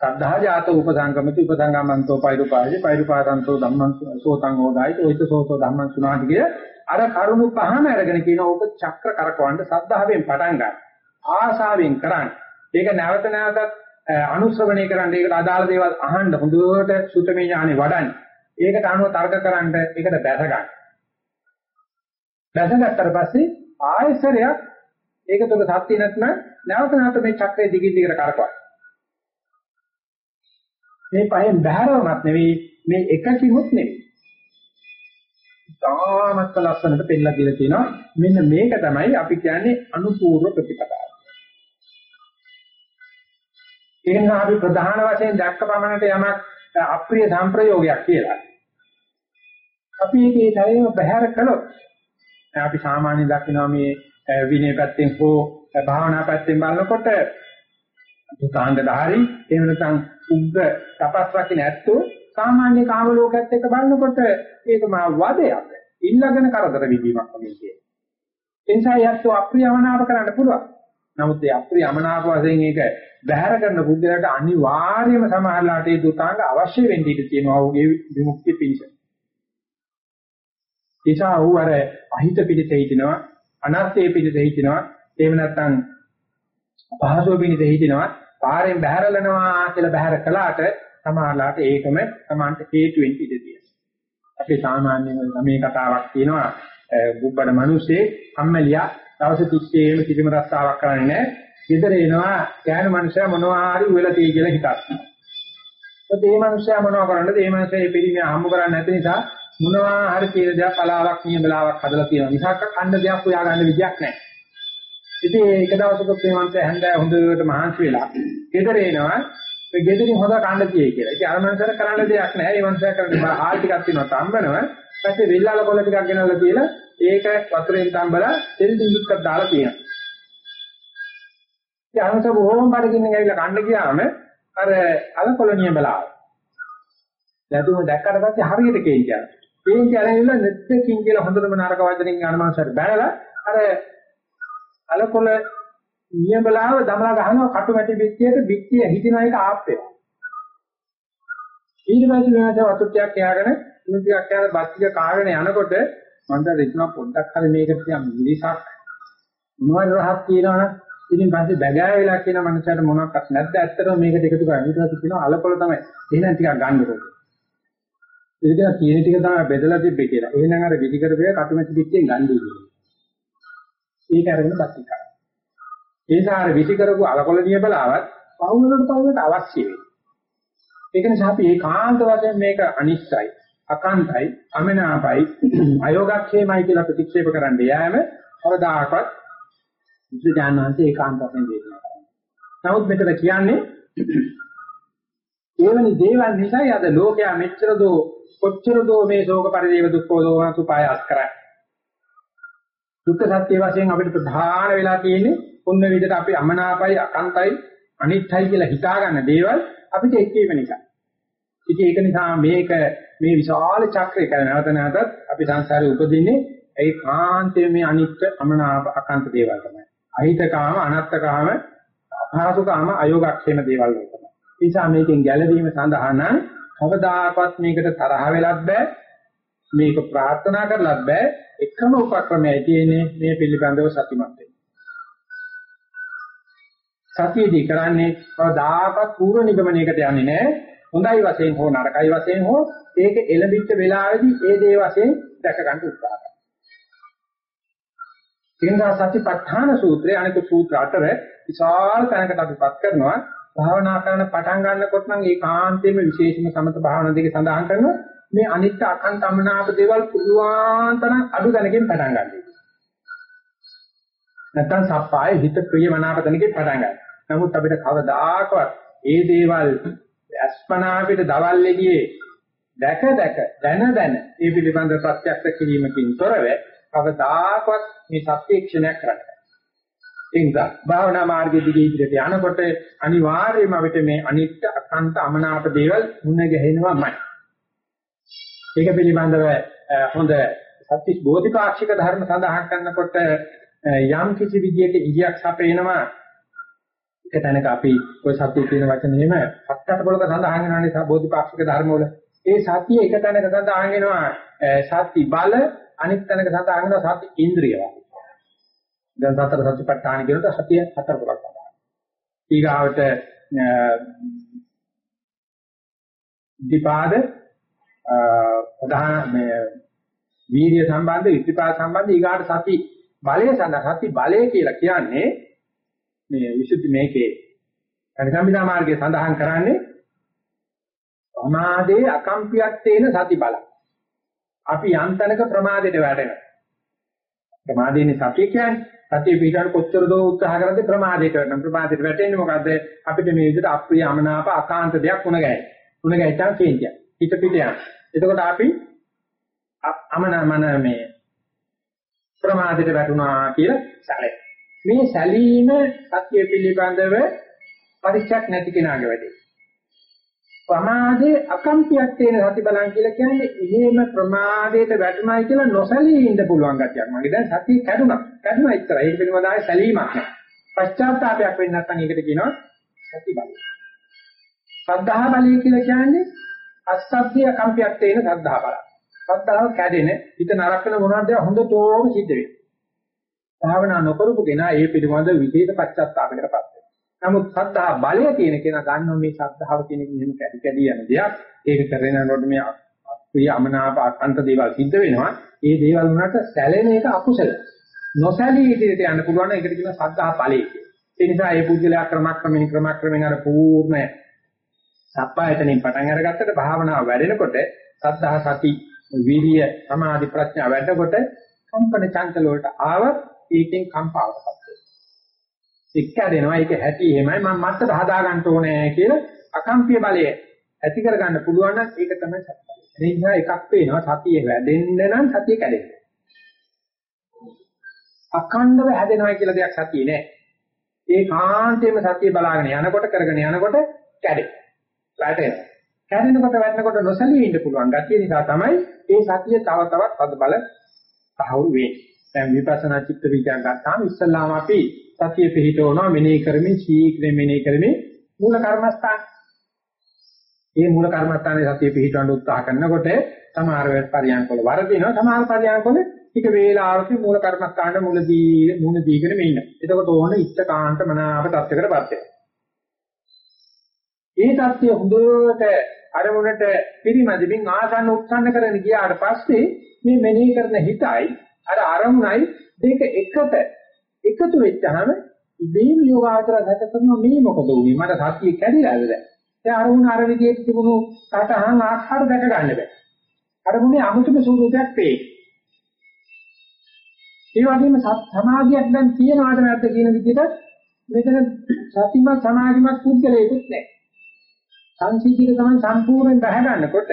ශ්‍රද්ධා ජාත උපසංගමති උපසංගමන්තෝ පෛරුපාදේ පෛරුපාදන්තෝ ධම්මං සෝතං හෝදායිත ඔයිත සෝතෝ ධම්මං සුනාති කිය අර කරුණු පහම අරගෙන කියන ඕක චක්‍ර කරකවන්න ශ්‍රද්ධාවෙන් පටන් ගන්න. ආශාවෙන් කරන්න. ඒක නැවත නැවතත් අනුශ්‍රවණය කරන්න ඒකට අදාළ දේවල් අහන්න හොඳට සුතමේ ඥානෙ වඩන්න. ඒකට අනුව තර්ක කරන්න ඒකට බැස ගන්න. බැසගත්තට පස්සේ ආයසරයක් ඒක තුළ සත්‍ය නැත්නම් නැවත නැවත මේ චක්‍රය දිගින් දිගට කරකවන්න. මේ පහෙන් බහැරවමත් නෙවෙයි මේ එකකිමුත් නෙවෙයි. තාමත් ලස්සනට පෙන්නලා දීලා තියෙනවා. මෙන්න මේක තමයි අපි කියන්නේ අනුපූර්ව ප්‍රතිපදාව. ඒක නිසා අපි ප්‍රධාන වශයෙන් දැක්ක පමණට යමක් අප්‍රිය සංප්‍රයෝගයක් කියලා. අපි මේකේ ශරීරය බහැර කළොත් අපි සාමාන්‍ය දකිනවා මේ විනය පැත්තෙන් හෝ භාවනා පැත්තෙන් බලනකොට දුකාංග ධාරි එහෙම නැත්නම් උග්ග තපස් රකින්න ඇත්තෝ සාමාන්‍ය කාම ලෝකයේත් එක්ක බලනකොට ඒක මා වදයක් ඉල්ලගෙන කරදර විදීමක් වගේ තියෙනවා. ඒ නිසා යැත්තෝ අප්‍රියමනාප කරන්න පුළුවන්. නමුත් ඒ අප්‍රියමනාප වශයෙන් ඒක බැහැර කරන බුද්ධයාට අනිවාර්යයෙන්ම සමහරලාට ඒ දුතාංග අවශ්‍ය වෙන්න ඉඩ තියෙනවා ඔහුගේ විමුක්තිය පිණිස. ඒසා ඔහු අර අහිත පිළිත හිටිනවා අනර්ථයේ පිළිත හිටිනවා එහෙම නැත්නම් පහසුව පිළිත හිටිනවා පාරෙන් බැහැරලනවා කියලා බැහැර කළාට සමහරලාට ඒකම Tamante හේතු වෙන්න ඉඩ තියෙනවා. අපි සාමාන්‍යයෙන් මේ කතාවක් කියනවා බුබ්බඩ මිනිස්සේ අම්මලියා දවස් 30ේම කිසිම රස්සාවක් කරන්නේ නැහැ. ගෙදර එනවා ගෑනු මනුස්සයා මොනවා හරි උයලා තියෙයි කියලා හිතනවා. ඒත් මේ මනුස්සයා මොනවා කරන්නද? මේ මනුස්සයා මේ පිළිමය හම්බ කරන්නේ නැති නිසා මොනවා හරි කියන දෙයක් පලාවක් නියමලාවක් හදලා තියෙනවා. විසක්ක කන්න දෙයක් හොයාගන්න විදියක් නැහැ. ඉතින් ඒක දවසක මේ මනුස්සයා හැන්දෑ හොඳට මහන්සි වෙලා ගෙදර එනවා. ඒ ගෙදරින් හොදා කන්න තියෙයි කියලා. ඉතින් අර මනුස්සයාට කරන්න දෙයක් නැහැ. මේ මනුස්සයා කරන්නේ ආල් ටිකක් තියෙනවා තම්බනවා. ඊපස්සේ වෙල්ලාල කොළ ටිකක් ගෙනල්ලා තියලා ඒක වතුරෙන් තම්බලා තෙල් දිලික්කක් දාලා තියෙනවා. ඉතින් අහස බොහොම බඩගින්න ගිහලා කන්න ගියාම අර අලකොලනිය බලාව. දැතුම දැක්කට පස්සේ හරියට කේන්තියක්. කේන්ති අරගෙන නැත්නම් කියලා හොඳටම නරක වචනින් යන මනසට බැලලා අර අලකොල නියබලාව දමලා ගහනවා කටු මැටි පිටියට පිටිය හිටින එක ආප් වෙනවා. ඊට පස්සේ වෙනස වතුට්ටියක් එයාගෙන තුන්තියක් එයාලා බත් ටික කාගෙන යනකොට මම දැන් හිතනවා පොඩ්ඩක් හරි මේකට තියම් මිරිසක් මොනවද රහක් කියනවනම් ඉතින් පස්සේ බැගෑ වෙලා කියන මනසට මොනවත් නැද්ද? ඇත්තටම මේකට එකතු කරන්නේ ඊට පස්සේ කියනවා අලකොල තමයි. එහෙනම් ටිකක් ගන්න ඕනේ. ඒක තියෙන ටික තමයි බෙදලා තිබ්බේ කියලා. එහෙනම් අර විදි කරපේ කටුමැටි පිටියෙන් ගන්න ඕනේ ඒක අරගෙන බත් එකක් ඒ සාර විදි කරපු අලකොල දිය බලාවත් පවුලකට පවුලට අවශ්‍ය වෙයි ඒක නිසා අපි ඒකාන්ත වශයෙන් මේක අනිශ්චයි අකන්තයි අමනාපයි අයෝගක්ෂේමයි කියලා ප්‍රතික්ෂේප කරන්න යෑම කවදාකවත් විද්‍යාඥාන්සේ ඒකාන්ත වශයෙන් දේශනා කරනවා. නමුත් මෙතන කියන්නේ එවැනි දේවල් නිසා යද ලෝකයා මෙච්චර දෝ කොච්චර දෝ මේ ශෝක පරිදේව දුක්ඛ දෝමන සුපායස් කරයි. දුක්ඛ සත්‍ය වශයෙන් අපිට ප්‍රධාන වෙලා තියෙන්නේ ඔන්න විදිහට අපි අමනාපයි අකන්තයි අනිත්‍යයි කියලා හිතා ගන්න දේවල් අපිට එක්කීම නිසා. ඉතින් ඒක නිසා මේක මේ විශාල චක්‍රයක නැවත නැවතත් අපි සංසාරේ උපදින්නේ ඒ කාන්තේ මේ අනිත්‍ය අමනාප අකන්ත දේවල් තමයි. අහිතකාම අනත්තකාම අපහසුකාම අයෝගක්ෂේම දේවල් වල තමයි. ඒ නිසා මේකෙන් ගැලවීම සඳහා නම් කවදාකවත් මේකට තරහ වෙලත් බෑ. මේක ප්‍රාර්ථනා කරලත් බෑ. එකම උපක්‍රමයයි තියෙන්නේ මේ පිළිබඳව සතිමත් වෙන්න. සතියේදී කරන්නේ කවදාකවත් පූර්ව නිගමනයකට යන්නේ නැහැ. හොඳයි වශයෙන් හෝ නරකයි වශයෙන් හෝ ඒක එළඹිච්ච වෙලාවේදී ඒ දේ වශයෙන් දැක ගන්න උත්සාහ කරනවා. ඒ නිසා සතිපට්ඨාන සූත්‍රය අනික සූත්‍ර අතර විශාල තැනකට අපිපත් කරනවා. භාවනා කරන පටන් ගන්නකොට නම් ඒකාන්තයෙන්ම විශේෂම සමත භාවනා දෙක සඳහන් කරනවා. මේ අනිත්‍ය අකන්ත අමනාප දේවල් පුදුවාන් තරම් අඩු දැනකින් පටන් ගන්නවා. නැත්තම් සප්පාය හිත ප්‍රිය මනාප දැනකින් පටන් ගන්නවා. නමුත් අපිට කවදාකවත් ඒ දේවල් අස්පනා අපිට දවල් එළියේ දැක දැක දැන දැන ඒ පිළිබඳ ප්‍රත්‍යක්ෂ කිරීමකින් තොරව කවදාකවත් මේ සත්‍යක්ෂණයක් කරන්නේ. ඒ නිසා භාවනා මාර්ගයේ දිගේ ඉදිරියට යනකොට අනිවාර්යයෙන්ම අපිට මේ අනිත්‍ය අකන්ත අමනාප දේවල් මුණ ගැහෙනවාමයි. ඒක පිළිබඳව හොඳ සත්‍ය බෝධිපාක්ෂික ධර්ම සඳහන් කරනකොට යම් කිසි විදියක ඉගියක් සපේනවා එක තැනක අපි ඔය සත්‍ය කියන වචනේම හත්කට පොලක සඳහන් වෙනවානේ බෝධිපාක්ෂික ධර්ම වල. ඒ සත්‍ය එක තැනක සඳහන් වෙනවා සත්‍ය බල අනිත් තැනක සඳහන් වෙනවා සති ඉන්ද්‍රිය වගේ. දැන් සතර සතිපට්ඨාන කියනකොට සතිය හතර පොලක් තමයි. ඊගාවට දීපාද ප්‍රධාන මේ වීර්ය සම්බන්ධ ඉතිපාද සම්බන්ධ ඊගාට සති බලය සඳහා සති බලය කියලා කියන්නේ මේ විසුද්ධි මේකේ පරිසම්පදා මාර්ගයේ සඳහන් කරන්නේ ප්‍රමාදේ අකම්පියක් තේන සති බල. අපි යන්තනක ප්‍රමාදයට වැටෙනවා. ප්‍රමාදේනේ සතිය කියන්නේ සතිය පිටාට කොච්චර දෝ උත්සාහ කරද්දී ප්‍රමාදයට වෙනවා. ප්‍රමාදයට වැටෙන්නේ මොකද්ද? අපිට මේ විදිහට අප්‍රිය අමනාප අකාන්ත දෙයක් වුණ ගෑ. වුණ ගෑච්චා කියන්නේ. හිත පිට යන. එතකොට අපි අමනමන මේ ප්‍රමාදයට වැටුණා කියලා සැලේ. මේ සැලීම සත්‍ය පිළිබඳව පරිච්ඡක් නැති කෙනාගේ වැඩේ. ප්‍රමාදේ අකම්පියක් තියෙන සති බලන් කියලා කියන්නේ එහෙම ප්‍රමාදයට වැටුණායි කියලා නොසැලී ඉන්න පුළුවන් ගැතියක්. මගේ දැන් සතිය කැඩුනා. කැඩුනා ඉතර. ඒක පිළිබඳව ආයේ සැලීමක් නැහැ. පශ්චාත්තාවයක් වෙන්නේ නැත්නම් ඒකට කියනවා සති බලය. සද්ධා බලය කියලා කියන්නේ අස්සද්ධිය අකම්පියක් තියෙන සද්ධා බලය. සද්ධාව කැඩෙන හිත නරක වෙන මොනවද හොඳටම සිද්ධ වෙනවා. භාවනා නොකරපු කෙනා ඒ පිළිබඳ විශේෂ පශ්චාත්තාපයකටපත් වෙනවා. නමුත් සද්ධා බලය තියෙන කෙනා දන්නවා මේ සද්ධාව කියන එක මෙහෙම කැඩි කැඩි යන දෙයක්. ඒක කරගෙනනකොට මේ ප්‍රිය අමනාප අන්ත දේවල් සිද්ධ වෙනවා. ඒ දේවල් වුණාට සැලෙන එක අකුසල. නොසැලී ඉදිරියට යන්න පුළුවන් ඒකට කියන සද්ධා බලය කියලා. ඒ නිසා මේ පුද්ගලයා ක්‍රමක්‍රමයෙන් ක්‍රමක්‍රමයෙන් අර පූර්ණ සප්පායතනෙන් පටන් අරගත්තට භාවනාව වැඩෙනකොට සද්ධා සති විරිය සමාධි ප්‍රඥා වැඩනකොට කම්පන චංචල වලට ආව ඒකෙන් කම්පාවටපත් වෙනවා. එක්කදෙනවා ඒක ඇති එහෙමයි මම මත්තට හදා ගන්න ඕනේ කියලා අකම්පිය බලය ඇති කර ගන්න පුළුවන් නම් ඒක තමයි සත්‍යය. ඒ නිසා එකක් පේනවා සතිය වැඩෙන්න නම් සතිය කැඩෙන්න. අඛණ්ඩව හැදෙනවා කියලා දෙයක් සතියේ නෑ. ඒ කාන්තේම සතිය බලාගෙන යනකොට කරගෙන යනකොට කැඩේ. වැටෙනවා. කැඩෙනකොට වැටෙනකොට නොසලී ඉන්න පුළුවන් ගැතිය නිසා තමයි ඒ සතිය තව තවත් පද බල තහවුරු වෙන්නේ. දැන් විපස්සනා චිත්ත විද්‍යාව ගත්තාම ඉස්සල්ලාම අපි සතිය පිහිටවනවා මෙනෙහි කරමින් ශීඝ්‍රයෙන් මෙනෙහි කරමින් මූල කර්මස්ථාන. මේ මූල කර්මස්ථානයේ සතිය පිහිටවන්න උත්සාහ කරනකොට සමහර වෙලාවට පරියන්කවල වරදිනවා සමහර පරියන්කවල ටික වේලාවක මූල කර්මස්ථාන මුලදී මුණ දීගෙන මේ ඉන්න. එතකොට ඕන ඉච්ඡකාන්ත මනාව තත්යකටපත් වෙනවා. ඒ தත්ත්වය හොඳට අරමුණට පිරිමැදමින් ආසන්න උත්සන්න කරගෙන ගියාට පස්සේ මේ මෙනෙහි කරන හිතයි අර අරමුණයි දෙක එකට එකතු වෙච්චහම ඉබේම යෝගාචර ගත කරනවා මේ මොකද උනේ මට සතිය කැඩිලාද දැන් ඒ අරමුණ අර විදිහට තිබුණු සතහන් ආකාර දැක ගන්න බෑ. අරමුණේ අමුතුම ස්වරූපයක් පේයි. ඒ වගේම සමාධියක් දැන් තියනවාද නැද්ද කියන විදිහට මෙතන සතිමත් සමාධිමත් පුද්ගලයෙකුත් නැහැ. සංසිද්ධිය තමයි සම්පූර්ණයෙන් බහ ගන්නකොට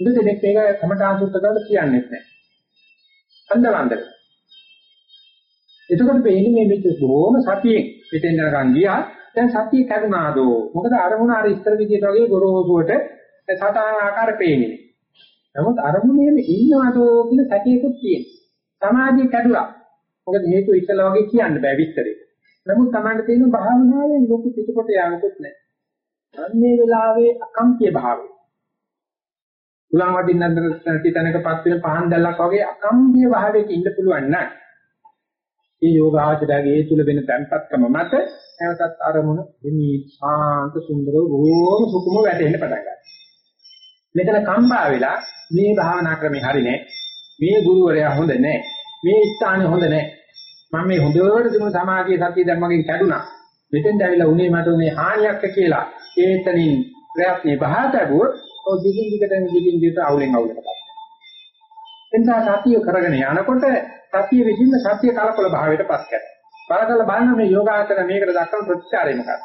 ඉඳ දෙනෙක් මේක කමඨාන් සුත්ත කරලා කියන්නේ නැහැ. අන්දවන්දක. එතකොට වෙන්නේ මේ මෙච්ච බොහොම සතියෙන් පිටෙන් යනකම් ගියා. දැන් සතිය කරුණාදෝ. මොකද අරමුණ අර ඉස්තර විදියට වගේ ගොරෝසුවට සතහන් ආකාර පේන්නේ. නමුත් අරමුණේම ඉන්නවදෝ කියන සැකයකුත් තියෙනවා. සමාධිය කැඩුලා. මොකද හේතු ඉස්සලා වගේ කියන්න බෑ විස්තරේ. නමුත් Tamanට තියෙන භාවනාවේ ලොකු පිටකොට යන්නකුත් නැහැ. අන්නේ වෙලාවේ අකම්පිය භාවය. උලන් වටින්න නැති තැනකපත් වෙන පහන් දැල්ලක් වගේ අකම්පිය භාවයක ඉන්න පුළුවන් නම් මේ යෝගාචරයේ තුල වෙන තැන්පත්කම මත නැවතත් අරමුණ දෙමි ශාන්ත සුන්දර බොහෝම සුකුම වැටෙන්න පටන් ගන්නවා. මෙතන කම්පා වෙලා මේ භාවනා ක්‍රමේ හරිනේ මේ ගුරුවරයා හොඳ නැහැ මේ ස්ථානේ හොඳ නැහැ මම මේ හොඳට දිනු සමාධිය සතිය දැන් මගෙන් කැඩුනා. මෙතෙන් දැවිලා උනේ මට උනේ හානියක් කියලා ඒතනින් ප්‍රයත්නේ බහට ඇබුවොත් ඔය දිගින් දිගටම දිගින් දිගට අවුලෙන් අවුලකට එනිසා සතිය කරගෙන යනකොට සතිය විසින්ම සතිය කලකොල භාවයටපත් කරනවා. බලකල බලන මේ යෝගාචර මේකට දක්වන ප්‍රතිචාරය මොකක්ද?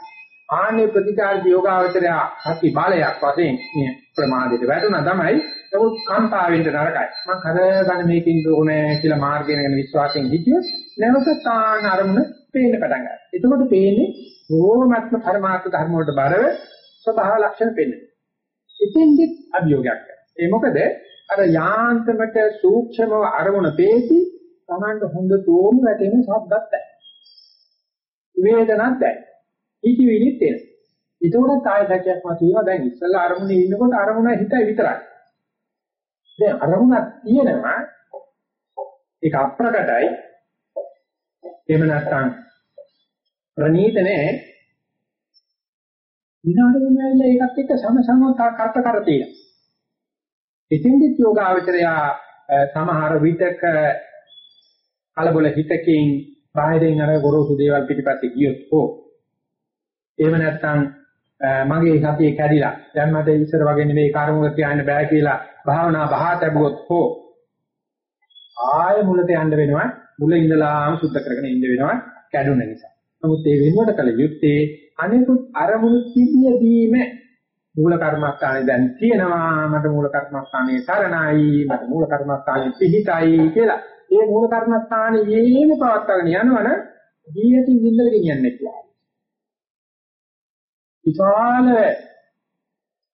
ආන්නේ ප්‍රතිචාර යෝගාචරය සති බලයක් වශයෙන් මේ ප්‍රමාදයට වැටුණා තමයි නමුත් කම්පාවෙන්න නරකයි. මම කරගන්න මේකින් ඕනේ කියලා මාර්ගයෙන් යන විශ්වාසයෙන් හිටියොත් නැවත තාන අරමුණ පේන්න පටන් ගන්නවා. එතකොට පේන්නේ ඕමත්ම පරමාර්ථ ධර්ම වලට බරව ස්වභාව ලක්ෂණ පෙන්වනවා. එතෙන්දි අභියෝගයක් ඒ මොකද අර යාන්ත්‍රමට සූක්ෂමව අරමුණ පේති Tamanට හොඳ තෝම වැටෙන ශබ්දත් නැහැ. වේදනත් නැහැ. හිතවිලිත් එන. ඒතකොට කායසත්‍යයක් මතුවෙනවා දැන් ඉස්සල්ලා අරමුණේ ඉන්නකොට අරමුණ හිතයි විතරයි. දැන් අරමුණක් තියෙනවා ඒක අප්‍රකටයි එහෙම නැත්නම් ප්‍රනීත නැහැ විනාඩි වෙනයිලා ඒකත් එක්ක සමසමව කර්ත කර තියෙනවා. එතෙන්දිත් යෝගාවචරය සමහර විටක කලබල හිතකින් බාහිරින් අර ගොරෝසු දේවල් පිටිපස්සේ ගියොත් හෝ එහෙම නැත්නම් මගේ සතිය කැඩිලා දැන් මට ඉස්සර වගේ නෙවෙයි කර්මක කියන්න බෑ කියලා භාවනා බහා තැබුවොත් හෝ ආය මුලට යන්න වෙනවා. මුල ඉඳලාම සුද්ධ කරගෙන ඉන්න වෙනවා කැඩුන නිසා. නමුත් ඒ වෙනුවට කල යුත්තේ අනිකුත් අරමුණු සිද්ධියදීම මූල කර්මස්ථානේ දැන් තියෙනවා මට මූල කර්මස්ථානේ සරණයි මට මූල කර්මස්ථානේ පිහිටයි කියලා. ඒ මූල කර්මස්ථානේ යේම පවත්වාගෙන යනවනම් ජීවිතින් නින්දර ගෙනියන්නේ කියලා. විශාල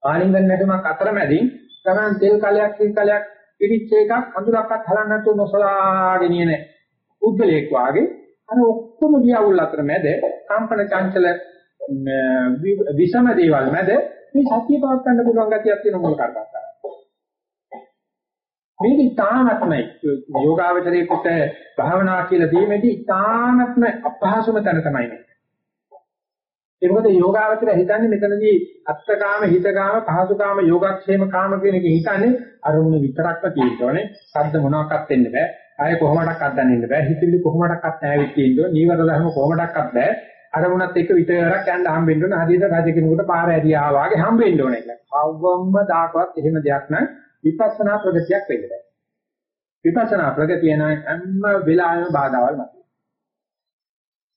ආලින්ගන් නැටුමක් අතරමැදින් ගමන් තෙල් කලයක් කිල් කලයක් පිටිච්ච එකක් අඳුරක්වත් හලන්න නැතුව නොසලා ගෙනියන උද්දලයක් වාගේ අර ඔක්කොම ගියවුල් අතර මැද කම්පන චංචල විෂම දේවල් මැද මේ සත්‍ය පවත් ගන්න පුළුවන් ගතියක් තියෙන මොකක් කරගත්තා. මේක ඉතාමත්මයි යෝගාවචරයේකට භාවනා කියලා දීමේදී ඉතාමත්ම අපහසුම තැන තමයි මේ. ඒ මොකද යෝගාවචරය හිතන්නේ මෙතනදී අත්තකාම හිතකාම පහසුකාම යෝගක්ෂේම කාම කියන එක හිතන්නේ අරමුණ විතරක්ම තියෙනවනේ. සද්ද මොනවාක්වත් වෙන්න බෑ. ආය කොහොමඩක්වත් දැනෙන්න බෑ. හිතිලි කොහොමඩක්වත් නැවිත් තියෙනවා. නීවර ධර්ම කොහොමඩක්වත් බෑ. අරමුණත් එක්ක විතරක් යන්න හම්බෙන්න ඕන. හදිසිය රජ කෙනෙකුට පාර ඇරියා වාගේ හම්බෙන්න ඕන එක. අවවම්ම දාකවත් එහෙම දෙයක් නැහැ. විපස්සනා ප්‍රගතියක් වෙන්න බෑ. විපස්සනා ප්‍රගතිය නම් හැම වෙලාවෙම බාධාවල් මත.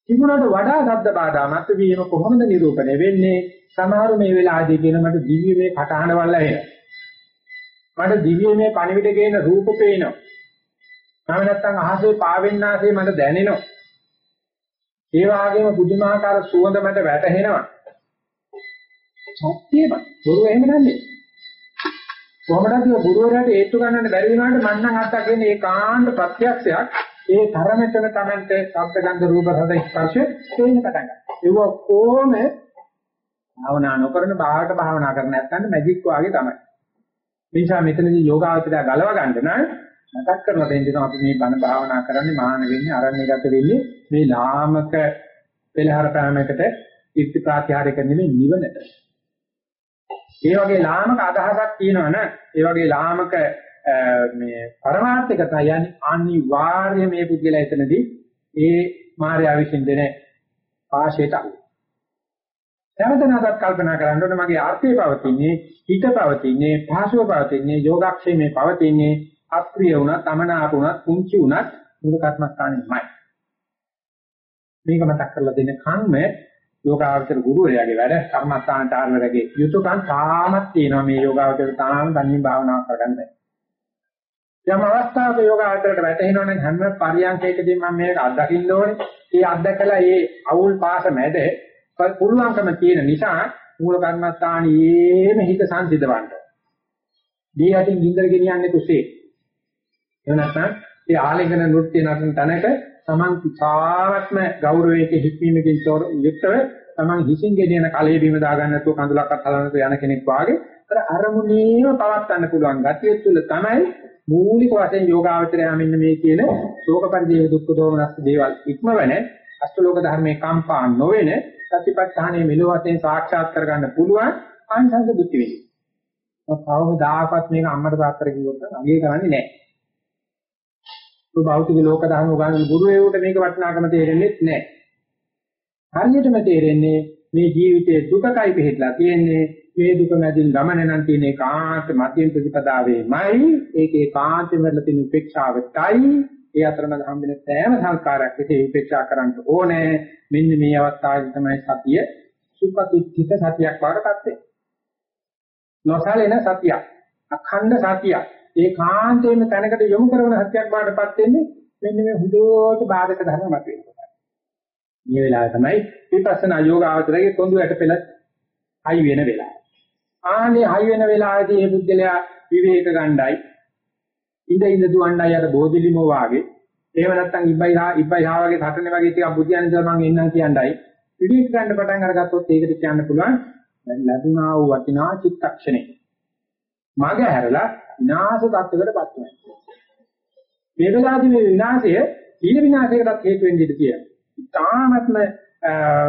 තිබුණාට වඩා ශබ්ද බාධා මත වීම කොහොමද නිරූපණය වෙන්නේ? සමහර මේ වෙලාවදී කියන මට දිව්‍යමය කටහඬවල් ඇහෙනවා. මට දිව්‍යමය පණිවිඩ ගේන රූප පේනවා. මම නැත්තම් අහසේ පාවෙන්නාසේ මට දැනෙනවා. ඒ වගේම බුදුමාහාකාර සුවඳ මට වැටහෙනවා. සත්‍යම බොරු එහෙම නැන්නේ. කොහොමද ඒ බුදුරයාට ඒත්තු ගන්නන්න බැරි වුණාට මම නම් අත්තා කියන්නේ ඒකාන්ත ප්‍රත්‍යක්ෂයක්. ඒ තරමටම Tamante ශබ්ද ගන්ධ රූප රස ස්පර්ශ තේින්න පටන් ගන්නවා. ඒක කොහොම භාවනා නොකරන බාහිර භාවනා කරන නැත්නම් මැජික් වාගේ තමයි. ඒ නිසා මෙතනදී යෝගාවචරය ගලව ගන්න නම් මතක් කරලා දෙන්න අපි මේ බණ භාවනා කරන්නේ මහාන වෙන්නේ අරණ්‍යගත වෙන්නේ මේ ලාමක පෙළහර පෑමකට ඉර්ති ප්‍රාතිහාරයක නෙමෙයි නිවනට. ඒ වගේ ලාමක අදහසක් තියෙනවනම් ඒ වගේ ලාමක මේ පරමාර්ථික තමයි අනිවාර්ය මේ පුද්ගලයා එතනදී ඒ මාර්යා විසින් දෙන ආශයට අහු. නැවතනකට කල්පනා කරන්න ඕනේ මගේ ආර්ථය පවතින්නේ හිත පවතින්නේ භාෂාව පවතින්නේ යෝගක්ෂේමේ පවතින්නේ අප්‍රිය වුණත් අමනාප වුණත් කුංචි වුණත් මුල කර්මස්ථානෙමයි. මේක මතක් කරලා දෙන්න කම්ම යෝගාවචර ගුරුවරයාගේ වැඩ කර්මස්ථානට ආරවරගේ යුතුයකම් තාමත් තියෙනවා මේ යෝගාවචර තාම තනියෙන් භාවනා කරගන්න බැහැ. යම් අවස්ථාවක යෝගාවචරයට වැටෙනවනම් හැම පරියන්කයකදී මම මේක අත්දකින්න ඕනේ. ඒ අත්දකලා ඒ අවුල් පාස මැද පුළුවන්කම තියෙන නිසා මූල කර්මස්ථානියේම හිත සංසිඳවන්න. දී යටින් ගින්දර ගෙනියන්නේ කුසේ. එහෙම නැත්නම් ඒ ආලිංගන නෘත්‍ය නටන තැනක Taman තාවත්ම ගෞරවයක හික්මීමකින් යුක්තව Taman හිසින් ගෙනියන කලයේ බිම දාගන්න නැතුව කඳුලක්වත් හලන්නතු යන කෙනෙක් වාගේ අර අරමුණේම පවත්වන්න පුළුවන් ගතිය තුළ තමයි මූලික වශයෙන් යෝගාවචරය මෙන්න මේ කියන ශෝක පරිදේ දුක්ඛ දෝමනස් දේවල් ඉක්මවන අෂ්ටලෝක ධර්මයේ කම්පා නොවන සතිපට්ඨානයේ මෙලොව වශයෙන් සාක්ෂාත් කරගන්න පුළුවන් ආංශංශ බුද්ධි වෙන්නේ. කවදාකවත් මේක අම්මට තාත්තට කිව්වොත් අගේ කරන්නේ නැහැ. ඒ භෞතික ලෝක ධර්ම උගන්වන ගුරුවරයෙකුට මේක වටිනාකම තේරෙන්නේ නැහැ. හරියටම තේරෙන්නේ මේ ජීවිතයේ දුකයි පිළිట్లా තියෙන්නේ. මේ දුක මැදින් ගමන නම් තියෙන ඒකාන්ත මධ්‍යම ප්‍රතිපදාවේමයි. ඒකේ කාන්තෙම වෙලා තියෙන උපේක්ෂාවටයි. ඒ අතරමඟ හම්බෙන සෑම සංස්කාරයක් විසේ උපේක්ෂා කරන්න ඕනේ. මෙන්න මේ අවස්ථාවේ තමයි සතිය සුපතිත්ථිත සතියක් වඩපත් වෙන්නේ. නොසලෙන සතියක්. අඛණ්ඩ සතියක්. ඒ කාන්තේම තැනකට යොමු කරන සත්‍යයක් බාටපත් වෙන්නේ මෙන්න මේ හුදුවට බාධක ධර්ම මත වෙනවා. මේ වෙලාවේ තමයි විපස්සනා යෝග ආවතරයේ කොඳු යට පෙළ හයි වෙන වෙලාව. ආනේ හයි වෙන වෙලාවේදී මේ බුද්ධලයා විවේක ගණ්ඩායි ඉඳ ඉඳ දුවණ්ඩායි අර බෝධිලිමෝ වාගේ එහෙම නැත්නම් ඉබ්බයි හා ඉබ්බයි හා වගේ සටනේ වගේ ටිකක් බුද්ධයන් ඉඳලා මම එන්නම් කියන්නයි විවේක ගන්න පටන් අරගත්තොත් ඒකට කියන්න පුළුවන් ලැබුණා වූ වටිනා චිත්තක්ෂණේ මග හැරලා විනාශ තත්ත්වයකටපත් වෙනවා. මේ වෙලාවේදී මේ විනාශය සීල විනාශයකටත් හේතු වෙන්න ඉඩ තියෙනවා. ඉතාමත්ම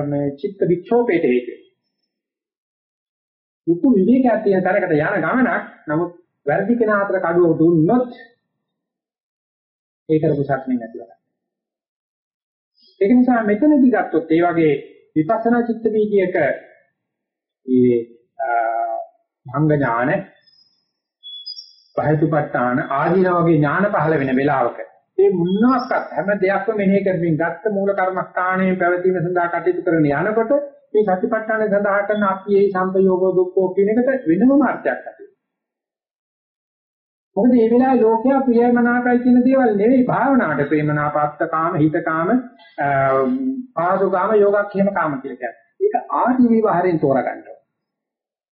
මේ චිත්ත වික්ෂෝපයට හේතු වෙනවා. උතු විවේකයක් තියෙන තරකට යන ගමනක් නමුත් වැරදි කෙනා අතර කඩුව දුන්නොත් ඒක රුසක් නෙමෙයි ඒක නිසා මෙතනදී ගත්තොත් ඒ වගේ විපස්සනා චිත්ත වීදියේක ඒ භංග ඥාන පහතුපත්තාන ආදීන වගේ ඥාන පහළ වෙන වෙලාවක ඒ මුන්නක්වත් හැම දෙයක්ම මෙනෙහි කරමින් ගත්ත මූල කර්මස්ථානයේ පැවතීම සඳහා කටයුතු කරන යනකොට මේ සතිපට්ඨාන සඳහා කරන අපි මේ සංපයෝගෝ දුක්ඛෝ කියන එකට වෙනම අර්ථයක් ඇති. මොකද මේ වෙලාවේ ලෝකයා ප්‍රියමනාපයි කියන දේවල් නෙවෙයි භාවනාවට ප්‍රේමනාපත්තකාම හිතකාම පාසුකාම යෝගක්ඛේම කාම කියලා කියන්නේ. ඒක ආදි විවහරෙන් තෝරගන්න ඕනේ.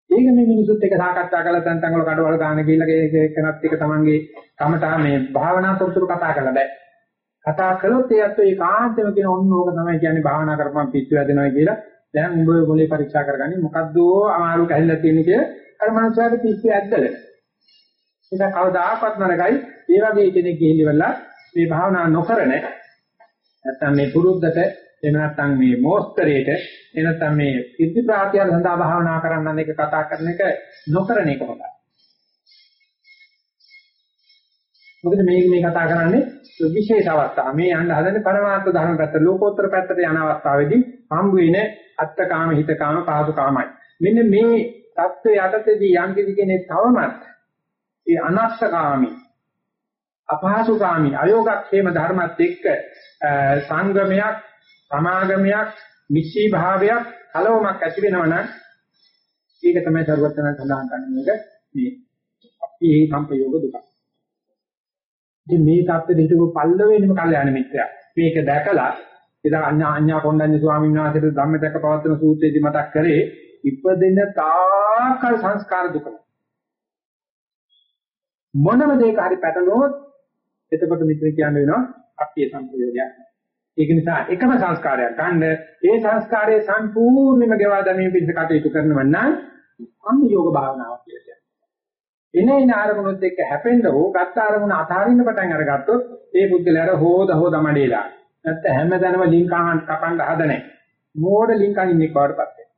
ඒක මේ මිනිසුත් එක්ක සාකච්ඡා කරලා තැන් තැන් වල කඩවල ගන්න කියලා ඒකනත් එක තමන්ගේ කමටා මේ භාවනා තොරතුරු කතා කරලා බෑ. කතා කළොත් ඒත් ඒ කාන්තම කියන ඔන්න ඕක තමයි කියන්නේ භාවනා කරපම් පිස්සු වැදෙනවා කියලා. දැන් උඹ මොලේ පරීක්ෂා කරගන්නේ මොකද්ද අමාරු කැහිලා තියෙන කිය අර මනුස්සයාට පිස්සු ඇද්දල. ඒක කවදාකවත් නරකයි. ඒ වගේ කෙනෙක් ගිහිල්ලා මේ භාවනා නොකරන නැත්තම් මේ පුරුද්දට එහෙම නැත්නම් මේ මෝස්තරේට එහෙම නැත්නම් මේ සිද්ධි ප්‍රාතිහාර සඳහා භාවනා කරන්න එක කතා කරන එක නොකරන එක හොඳයි. මොකද මේ මේ කතා කරන්නේ විශේෂ අවස්ථා. මේ යන්න හදන්නේ පරමාර්ථ ධර්ම පැත්ත ලෝකෝත්තර පැත්තට යන අවස්ථාවේදී හම්බ වෙන අත්තකාම හිතකාම පාසුකාමයි. මෙන්න මේ தත්ත්වය යටතේදී යම් කිසි කෙනෙක් තවමත් ඒ අනස්සකාමී අපහසුකාමී අයෝගක්ෂේම ධර්මත් එක්ක සංගමයක් සමාගමයක් මිශ්‍රී භාවයක් කලවමක් ඇති වෙනවා නම් ඒක තමයි සර්වඥයන් සඳහන් කරන්නේ මේක මේ අපි මේ සංපයෝග දුක. ඉතින් මේ தත්ත්වෙ හිටපු පල්ලවෙන්නම කල්යාණ මිත්‍යා. මේක දැකලා එදා අඤ්ඤා අඤ්ඤා කොණ්ඩඤ්ඤ ස්වාමීන් වහන්සේට ධම්මදක පවත්වන සූත්‍රයේදී මතක් කරේ ඉපදෙන තාකල් සංස්කාර දුක. මොනම දෙයක හරි පැටලුවොත් එතකොට මිත්‍ර කියන්නේ වෙනවා අපේ සංපයෝගයක්. ඒක නිසා එකම සංස්කාරයක් ගන්න ඒ සංස්කාරයේ සම්පූර්ණයෙන්ම ගෙවා දැමීම පිණිස කටයුතු කරනව නම් අන්න යෝග භාවනාවක් කියලා කියනවා. එන එන ආරමුණුත් එක්ක හැපෙන්න හෝ ගත්ත ආරමුණ අතාරින්න පටන් අරගත්තොත් ඒ පුද්ගලයාට හොද හොද මඩේලා. නැත්නම් හැමදැනම ලින්කාන් කපන්න හදනේ. මෝඩ ලින්කන් ඉන්නේ කවඩපත් වෙනවා.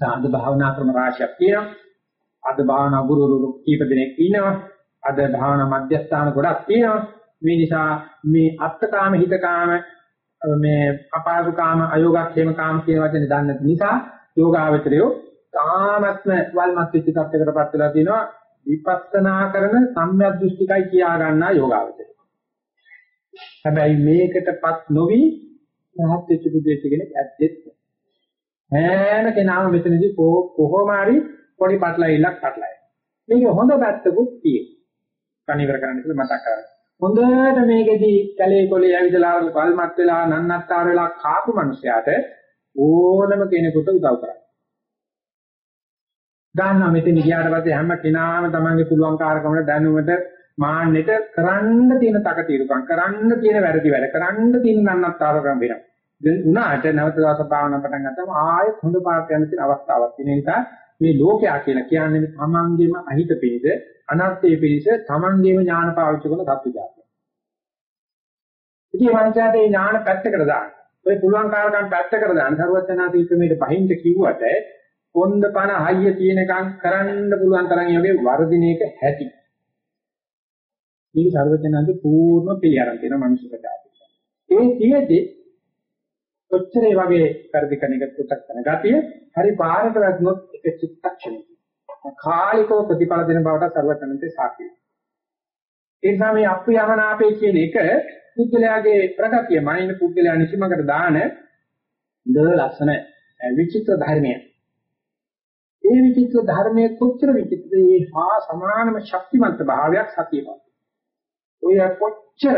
සාධ භාවනා ක්‍රම රාශියක් තියෙනවා. අද භාවනා ගුරුවරු කීප දෙනෙක් ඉන්නවා. අද භාවනා මධ්‍යස්ථාන ගොඩක් තියෙනවා. මේ නිසා මේ අත්තකාම හිතකාම මේ අපාසුකාම අයෝගක්ෂේම කාම කියන වචනේ දන්නේ නිසා යෝගාවචරයෝ තාමත්ම වල්මත් වෙච්ච තත්යකටපත් වෙලා තිනවා විපස්සනා කරන සම්‍යක් දෘෂ්ටිකයි කියා ගන්නා යෝගාවචරය. හැබැයි මේකටපත් නොවි රහත් වෙච්ච බුදෙච්ච කෙනෙක් ඇත්තෙත් හැම කෙනාම මෙතනදී කොහොම හරි පොඩි පටලවිල්ලක් පටලයි. මේක හොඳ පැත්තකුත් තියෙනවා. කණිවර කරන්න කියලා මතක් කරගන්න. හොඳට මේකෙදී කැලේ කොලේ ඇවිදලා වල්මත් වෙලා නන්නත්තර වෙලා කාපු මිනිසයාට ඕනම කෙනෙකුට උදව් කරන්න. ගන්නවා මෙතන ගියාට පස්සේ හැම කෙනාම තමන්ගේ පුළුවන් කාර්කමකට දැනුමට මාන්නෙට කරන්න තියෙන තකතිරුකම් කරන්න තියෙන වැරදි වැඩ කරන්න තියෙන නන්නත්තරකම් වෙනවා. දැන් උනාට නැවත දවස් භාවනා පටන් ගත්තම ආයෙත් හොඳ පාඩම් යන තියෙන අවස්ථාවක් තියෙන නිසා මේ ලෝකයා කියලා කියන්නේ තමන්ගේම අහිත පිළිද අනර්ථයේ පිළිස තමන්ගේම ඥාන පාවිච්චි කරන සත්‍ය જાතිය. ඉතින් වංශයට මේ ඥාන පැත්තකට දාන්න. ඔය පුළුවන් කාරකම් පැත්තකට දාන්න. සරුවචනාති ක්‍රමයට බහින්ද කිව්වට පොන්ද පන හයිය තියෙනකම් කරන්න පුළුවන් තරම් යෝගේ වර්ධින එක හැටි. මේ සරුවචනාති පූර්ණ පිළිඅරන් තියෙන මනුෂ්‍ය ප්‍රජාතිය. ඒ තියේදී කොච්චරේ වගේ කරදි කෙනෙක් පුතක් කරන ගතිය හරි පාරට වැටුනොත් එක චිත්තක්ෂණයක කාලිකව ප්‍රතිඵල දෙන බවට සර්වඥන්තේ සාක්ෂි. ඒ නිසා මේ අප්‍රියමනාපේ කියන එක පුද්ගලයාගේ ප්‍රගතිය මනින පුද්ගලයා නිසිමකට දාන ද ලස්සන විචිත්‍ර ධර්මයක්. ඒ විචිත්‍ර ධර්මයේ කොච්චර විචිත්‍රේ හා සමානම ශක්තිමත් භාවයක් සතියපත්. ඔය කොච්චර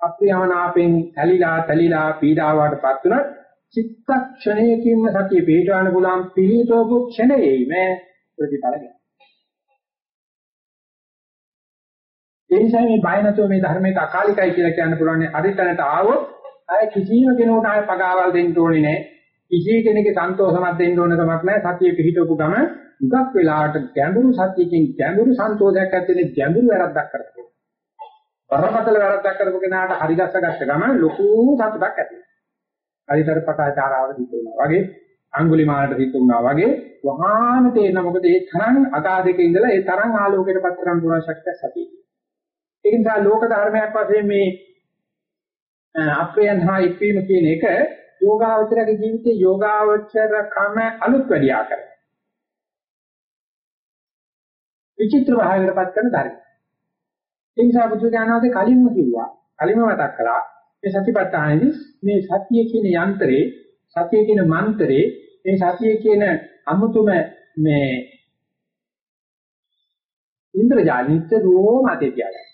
අප්‍රියමනාපෙන් ඇලිලා තැලිලා පීඩාවටපත් වුණත් චිත්තක්ෂණයකින්ම සතිය පිටවන්න පුළුවන් පිළිතෝපු ක්ෂණයෙයිම ප්‍රතිඵල ගන්න. ඒ නිසා මේ බය නැතුව මේ ධර්මයට අකාලිකයි කියලා කියන්න පුළුවන් හරිතැනට ආවොත් අය කිසිම කෙනෙකුට ආය පගාවල් දෙන්න ඕනේ නැහැ. කිසි කෙනෙකුගේ සන්තෝෂමත් දෙන්න ඕන කමක් නැහැ. සතිය පිහිටවපු ගම මුගක් වෙලාවට ගැඹුරු සතියකින් ගැඹුරු සන්තෝෂයක් ඇතිවෙන ගැඹුරු වැරද්දක් කරනවා. බරපතල වැරද්දක් කරපු කෙනාට හරි ගස්ස ගස්ස ගම ලොකු සතුටක් ඇති වෙනවා. හරිතර පටාචාරාව දිතුනා වගේ අඟුලිමාලට දිතුනා වගේ වහාම තේරෙන මොකද ඒ තරම් අගාධයක ඉඳලා ඒ තරම් ආලෝකයට පත් කරන්න පුළුවන් ශක්තිය සතියේ. ඒ නිසා ලෝක ධර්මයක් වශයෙන් මේ අප්‍රයන් හා ඉක්වීම කියන එක යෝගාවචරගේ ජීවිතේ යෝගාවචර කම අලුත් වැඩි ආකාරය. විචිත්‍ර භාවයකටපත් කරන ධර්ම. ඒ නිසා බුදු දානවාදී කලින්ම කිව්වා කලින්ම මතක් කළා මේ සතිපට්ඨානෙදි මේ සතිය කියන යන්ත්‍රේ සතිය කියන මන්ත්‍රේ මේ සතිය කියන අමුතුම මේ ඉන්ද්‍රජාලිත රෝම අතේ තියාගන්න.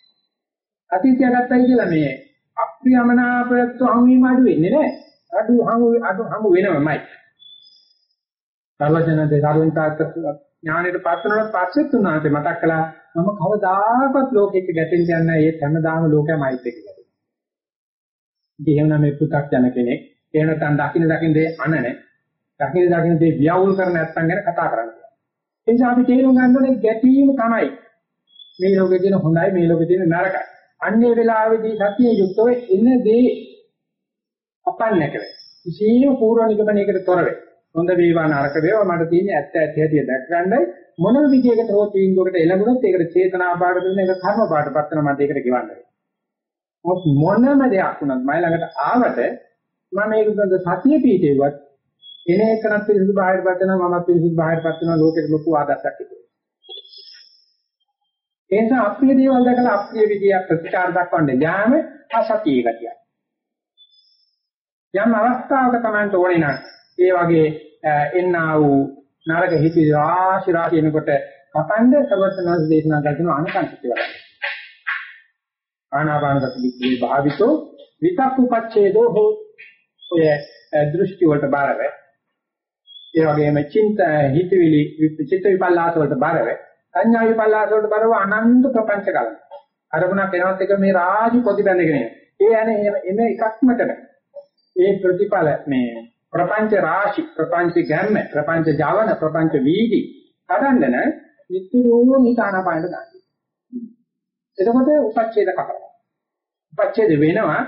අතේ තියාගත්තයි කියලා මේ අප්‍රියමනාපයත්ව හමුවීම අඩු වෙන්නේ නැහැ. අඩු හමු අඩු හමු වෙනවමයි. සර්වජනතේ සාරුන්තාත් ඥානෙට පත්වනට පස්සෙත් උනාට මතක් කළා මම කවදාකවත් ලෝකෙක ගැටෙන්න යන්නේ නැහැ. ඒ හැමදාම ලෝකයමයිත් එක්ක ගැටෙනවා. ඉතින් එහෙනම් මේ පු탁 යන කෙනෙක් එහෙම නැත්නම් දකින්න දකින්න දේ අනනේ. දකින්න දකින්න දේ ව්‍යවුල් කර නැත්නම් ගැන කතා කරන්නේ. ඒ නිසා අපි තේරුම් ගන්න ඕනේ ගැටීම තමයි මේ ලෝකේ තියෙන හොඳයි මේ ලෝකේ තියෙන නරකයි. අන්නේ වෙලාවේදී සතිය යුක්තව එන දේ අපන්නේ කරේ. කිසියම් පූර්ව නිගමනයකට තොර වෙයි. හොඳ වේවා නරක වේවා මට තියෙන ඇත්ත ඇති හැටි දැක් ගන්නයි මොනම විදියකට හෝ තීන්දුවකට එළඹුණොත් ඒකට චේතනා බාට දෙන එක කර්ම බාටපත් වෙන මට ඒකට ගෙවන්න වෙනවා. මොනම දෙයක් වුණත් මයි ළඟට ආවට මම මේක දුන්න සතිය පිටේවත් එන එකනත් පිළිසුදු බාහිරපත් වෙනවා මමත් පිළිසුදු බාහිරපත් වෙනවා ලෝකෙට ලොකු ආදර්ශයක් ඉතිරි. ඒ නිසා අප්‍රිය දේවල් දැකලා අප්‍රිය විදියක් ප්‍රතිචාර දක්වන්න යාම අසතිය ගතිය. යම් අවස්ථාවක තමයි ඕනේ නම් ඒ වගේ එන්නා වූ නරක හිති රාශි රාශි එනකොට කපන්න සර්වඥාන්සේ දේශනා කරන අනකන්තිය වල. ආනාපාන සතියේ භාවිතෝ විතක්කුපච්ඡේදෝ හෝ ඔය දෘෂ්ටි වලට බාරව. ඒ වගේම චින්ත හිතවිලි චිත්ත විපල්ලාස වලට බාරව. සංඥා විපල්ලාස වලට බාරව අනන්ත ප්‍රපංච කලන. අරමුණක් එනවත් එක මේ රාජි පොදි බැඳගෙන යන. ඒ යන්නේ එම එකක්ම කරන. ඒ ප්‍රතිඵල මේ ප්‍රපංච රාශි ප්‍රපංච ගැම්ම ප්‍රපංච ජවන ප්‍රපංච වීදි හදන්නන නිතරම හිතානාපානට දාන්න. එතකොට උපච්ඡේද කපන. උපච්ඡේද වෙනවා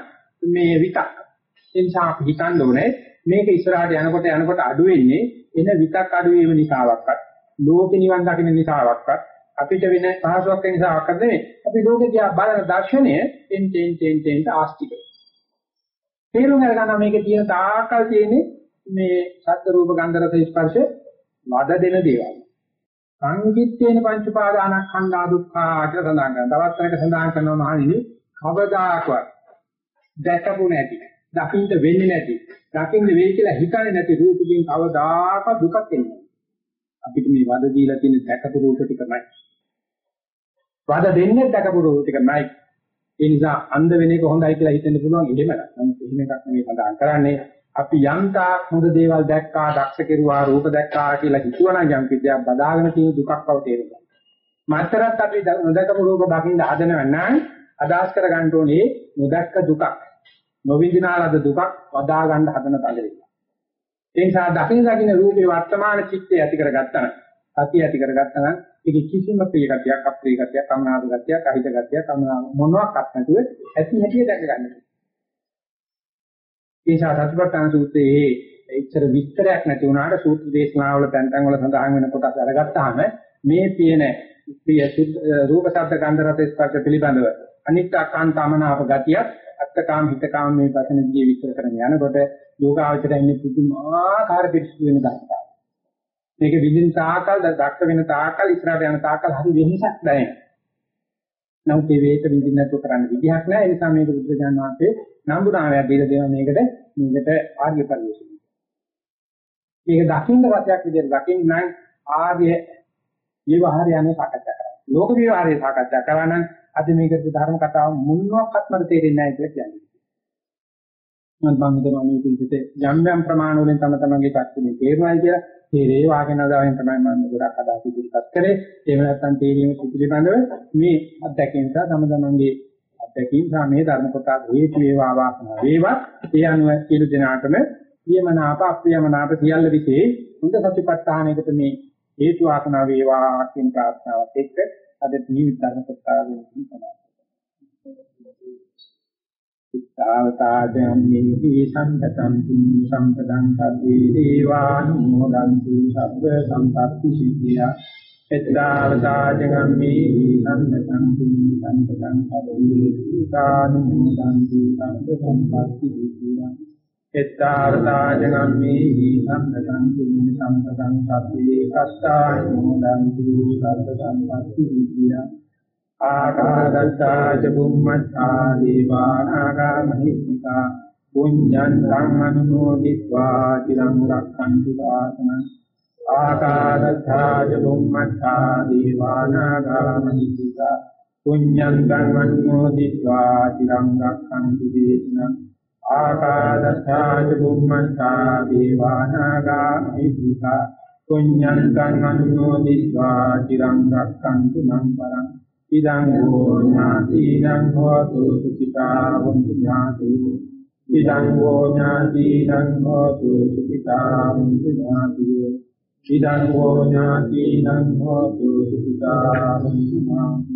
මේ විතක්. ඒ නිසා අපි හිතන්න ඕනේ මේක ඉස්සරහට යනකොට යනකොට අඩු වෙන්නේ එන විතක් අඩු වීම නිසාවක්වත් ලෝක නිවන් දකින්න නිසාවක්වත් අපිට වෙන පහසුවක් වෙන නිසාවක්වත් නෙමෙයි. අපි ලෝකේ දිහා බලන දර්ශනය ටෙන් ටෙන් ටෙන් ටෙන් ආස්තිකයි. තේරුම් අරගන්න මේකේ තියෙන තාකල් තියෙන්නේ මේ ශබ්ද රූප ගන්ධ රස ස්පර්ශ වද දෙන දේවල්. සංකිට්ඨේන පංච පාදානස්කන්ධා දුක්ඛා කියලා සඳහන් කරනවා. තවත් එකක සඳහන් කරනවා මහණෙනි කවදාකවත් දැකපු නැති, දකින්න වෙන්නේ නැති, දකින්න වෙයි කියලා හිතන්නේ නැති රූපකින් කවදාකවත් දුකක් එන්නේ අපිට මේ වද දීලා තියෙන දැකපු රූප ටික නයි. වද දෙන්නේ දැකපු රූප ටික නයි. ඒ නිසා අන්ධ වෙන එක හොඳයි කියලා හිතෙන්න පුළුවන් එහෙම නෑ. නමුත් එහෙම එකක් නෙමෙයි සඳහන් කරන්නේ. අපි යන්තා හොඳ දේවල් දැක්කා, දක්ෂ කෙරුවා, රූප දැක්කා කියලා හිතුවනම් යම් කිසියක් බදාගෙන තියෙන දුකක් බව තේරෙනවා. මාතරත් අපි නොදකපු රූප දකින්න හදනව නම් අදහස් කර ගන්න ඕනේ නොදක්ක දුකක්. නොවිඳිනාලද දුකක් වදා ගන්න හදන තලෙක. ඒ නිසා දකින්න දකින්න රූපේ වර්තමාන චිත්තය ඇති කරගත්තා නම්, සතිය ඇති කරගත්තා නම් ඒක කිසිම ප්‍රිය ගතියක්, අප්‍රිය ගතියක්, කම්නාප ගතියක්, අහිත ගතියක්, මොනවාක්වත් නැතුව ඇති හැටි දැක ගන්න. ඒ නිසා සතිපට්ඨාන සූත්‍රයේ එච්චර විස්තරයක් නැති වුණාට සූත්‍ර දේශනාවල තැන් තැන් වල සඳහන් වෙන කොටස් අරගත්තාම මේ තියෙන ප්‍රිය රූප ශබ්ද ගන්ධ රස ස්පර්ශ පිළිබඳව අනිත්‍යකාන්තමනාප ගතියත් අත්තකාම හිතකාම මේ වචන දිගේ විස්තර කරගෙන යනකොට යෝගාවචරය ඉන්නේ පුදුමාකාර පිළිසු වෙන ගන්නවා. මේක විදින් තාකල් දක්ෂ වෙන තාකල් ඉස්සරහට යන තාකල් හරි වෙනසක් දැනෙනවා. නමුත් මේ වේක විඳින්න නැතුව කරන්න විදිහක් නැහැ. ඒ නිසා මේක බුද්ධ ඥානවාසේ නම්බුනාවයක් දීලා දෙනවා මේකට මේකට ආර්ය පරිශ්‍රය. මේක දකින්න රසයක් විදිහට දකින්න නම් ආර්ය විවහාරය යන්නේ සාකච්ඡා කරා. ලෝක විවහාරය සාකච්ඡා කරා නම් අද මේකට ධර්ම කතාව මුන්නක්වත් මට තේරෙන්නේ නැහැ කියලා කියන්නේ. මම මම හිතනවා මේ පිළිපිට යම් යම් ප්‍රමාණ වලින් තම තමන්ගේ පැත්තේ තේරුණායි කියලා තේරේ වාගෙන දාවෙන් තමයි මම ගොඩක් අදහස් ඉදිරිපත් කරේ. එහෙම නැත්නම් තේරීම පිළිබඳව මේ අත්දැකීම් සහ තම තමන්ගේ අත්දැකීම් සහ මේ ධර්ම කොටස හේතු වේවා වාසනා වේවා. ඒ අනුව සියලු දෙනාටම ප්‍රියමනාප අප්‍රියමනාප සියල්ල විසේ හොඳ සතිපට්ඨානයකට මේ හේතු වාසනා වේවා කියන ප්‍රාර්ථනාවත් එක්ක අද ජීවිත ධර්ම කොටස වෙන සමාන ඉත්තාවතාදම්මේහි සම්පතං පුඤ්ඤ සම්පතං සබ්බේ දේවානුමෝදන්තු සබ්බ සම්පත්ති සිද්ධියා. ඉත්තාවතාදම්මේහි සම්පතං පුඤ්ඤ සම්පතං සබ්බේ දේවානුමෝදන්තු සබ්බ සම්පත්ති සිද්ධියා. ඉත්තාවතාදම්මේහි සම්පතං පුඤ්ඤ සම්පතං සබ්බේ සත්තානුමෝදන්තු සබ්බ සම්පත්ති සිද්ධියා. ආකාදත්තා ච බුම්මත්තා දීවානාගාමහිත්‍තිකා පුඤ්ඤං ධම්මනුමෝදිत्वा චිරං රක්ඛන්තු දාසනං ආකාදත්තා ච බුම්මත්තා දීවානාගාමහිත්‍තිකා පුඤ්ඤං ධම්මනුමෝදිत्वा චිරං රක්ඛන්තු දේශනං ආකාදත්තා ච බුම්මත්තා දීවානාගාමහිත්‍තිකා පුඤ්ඤං ධම්මනුමෝදිत्वा චිරං රක්ඛන්තු මං පරං ඉදං වූ ඥාතිනං හෝතු සුඛිතා වന്തു ඥාති. ඉදං වූ ඥාතිනං හෝතු සුඛිතා වന്തു ඥාති. ඉදං වූ ඥාතිනං හෝතු සුඛිතා වന്തു ඥාති.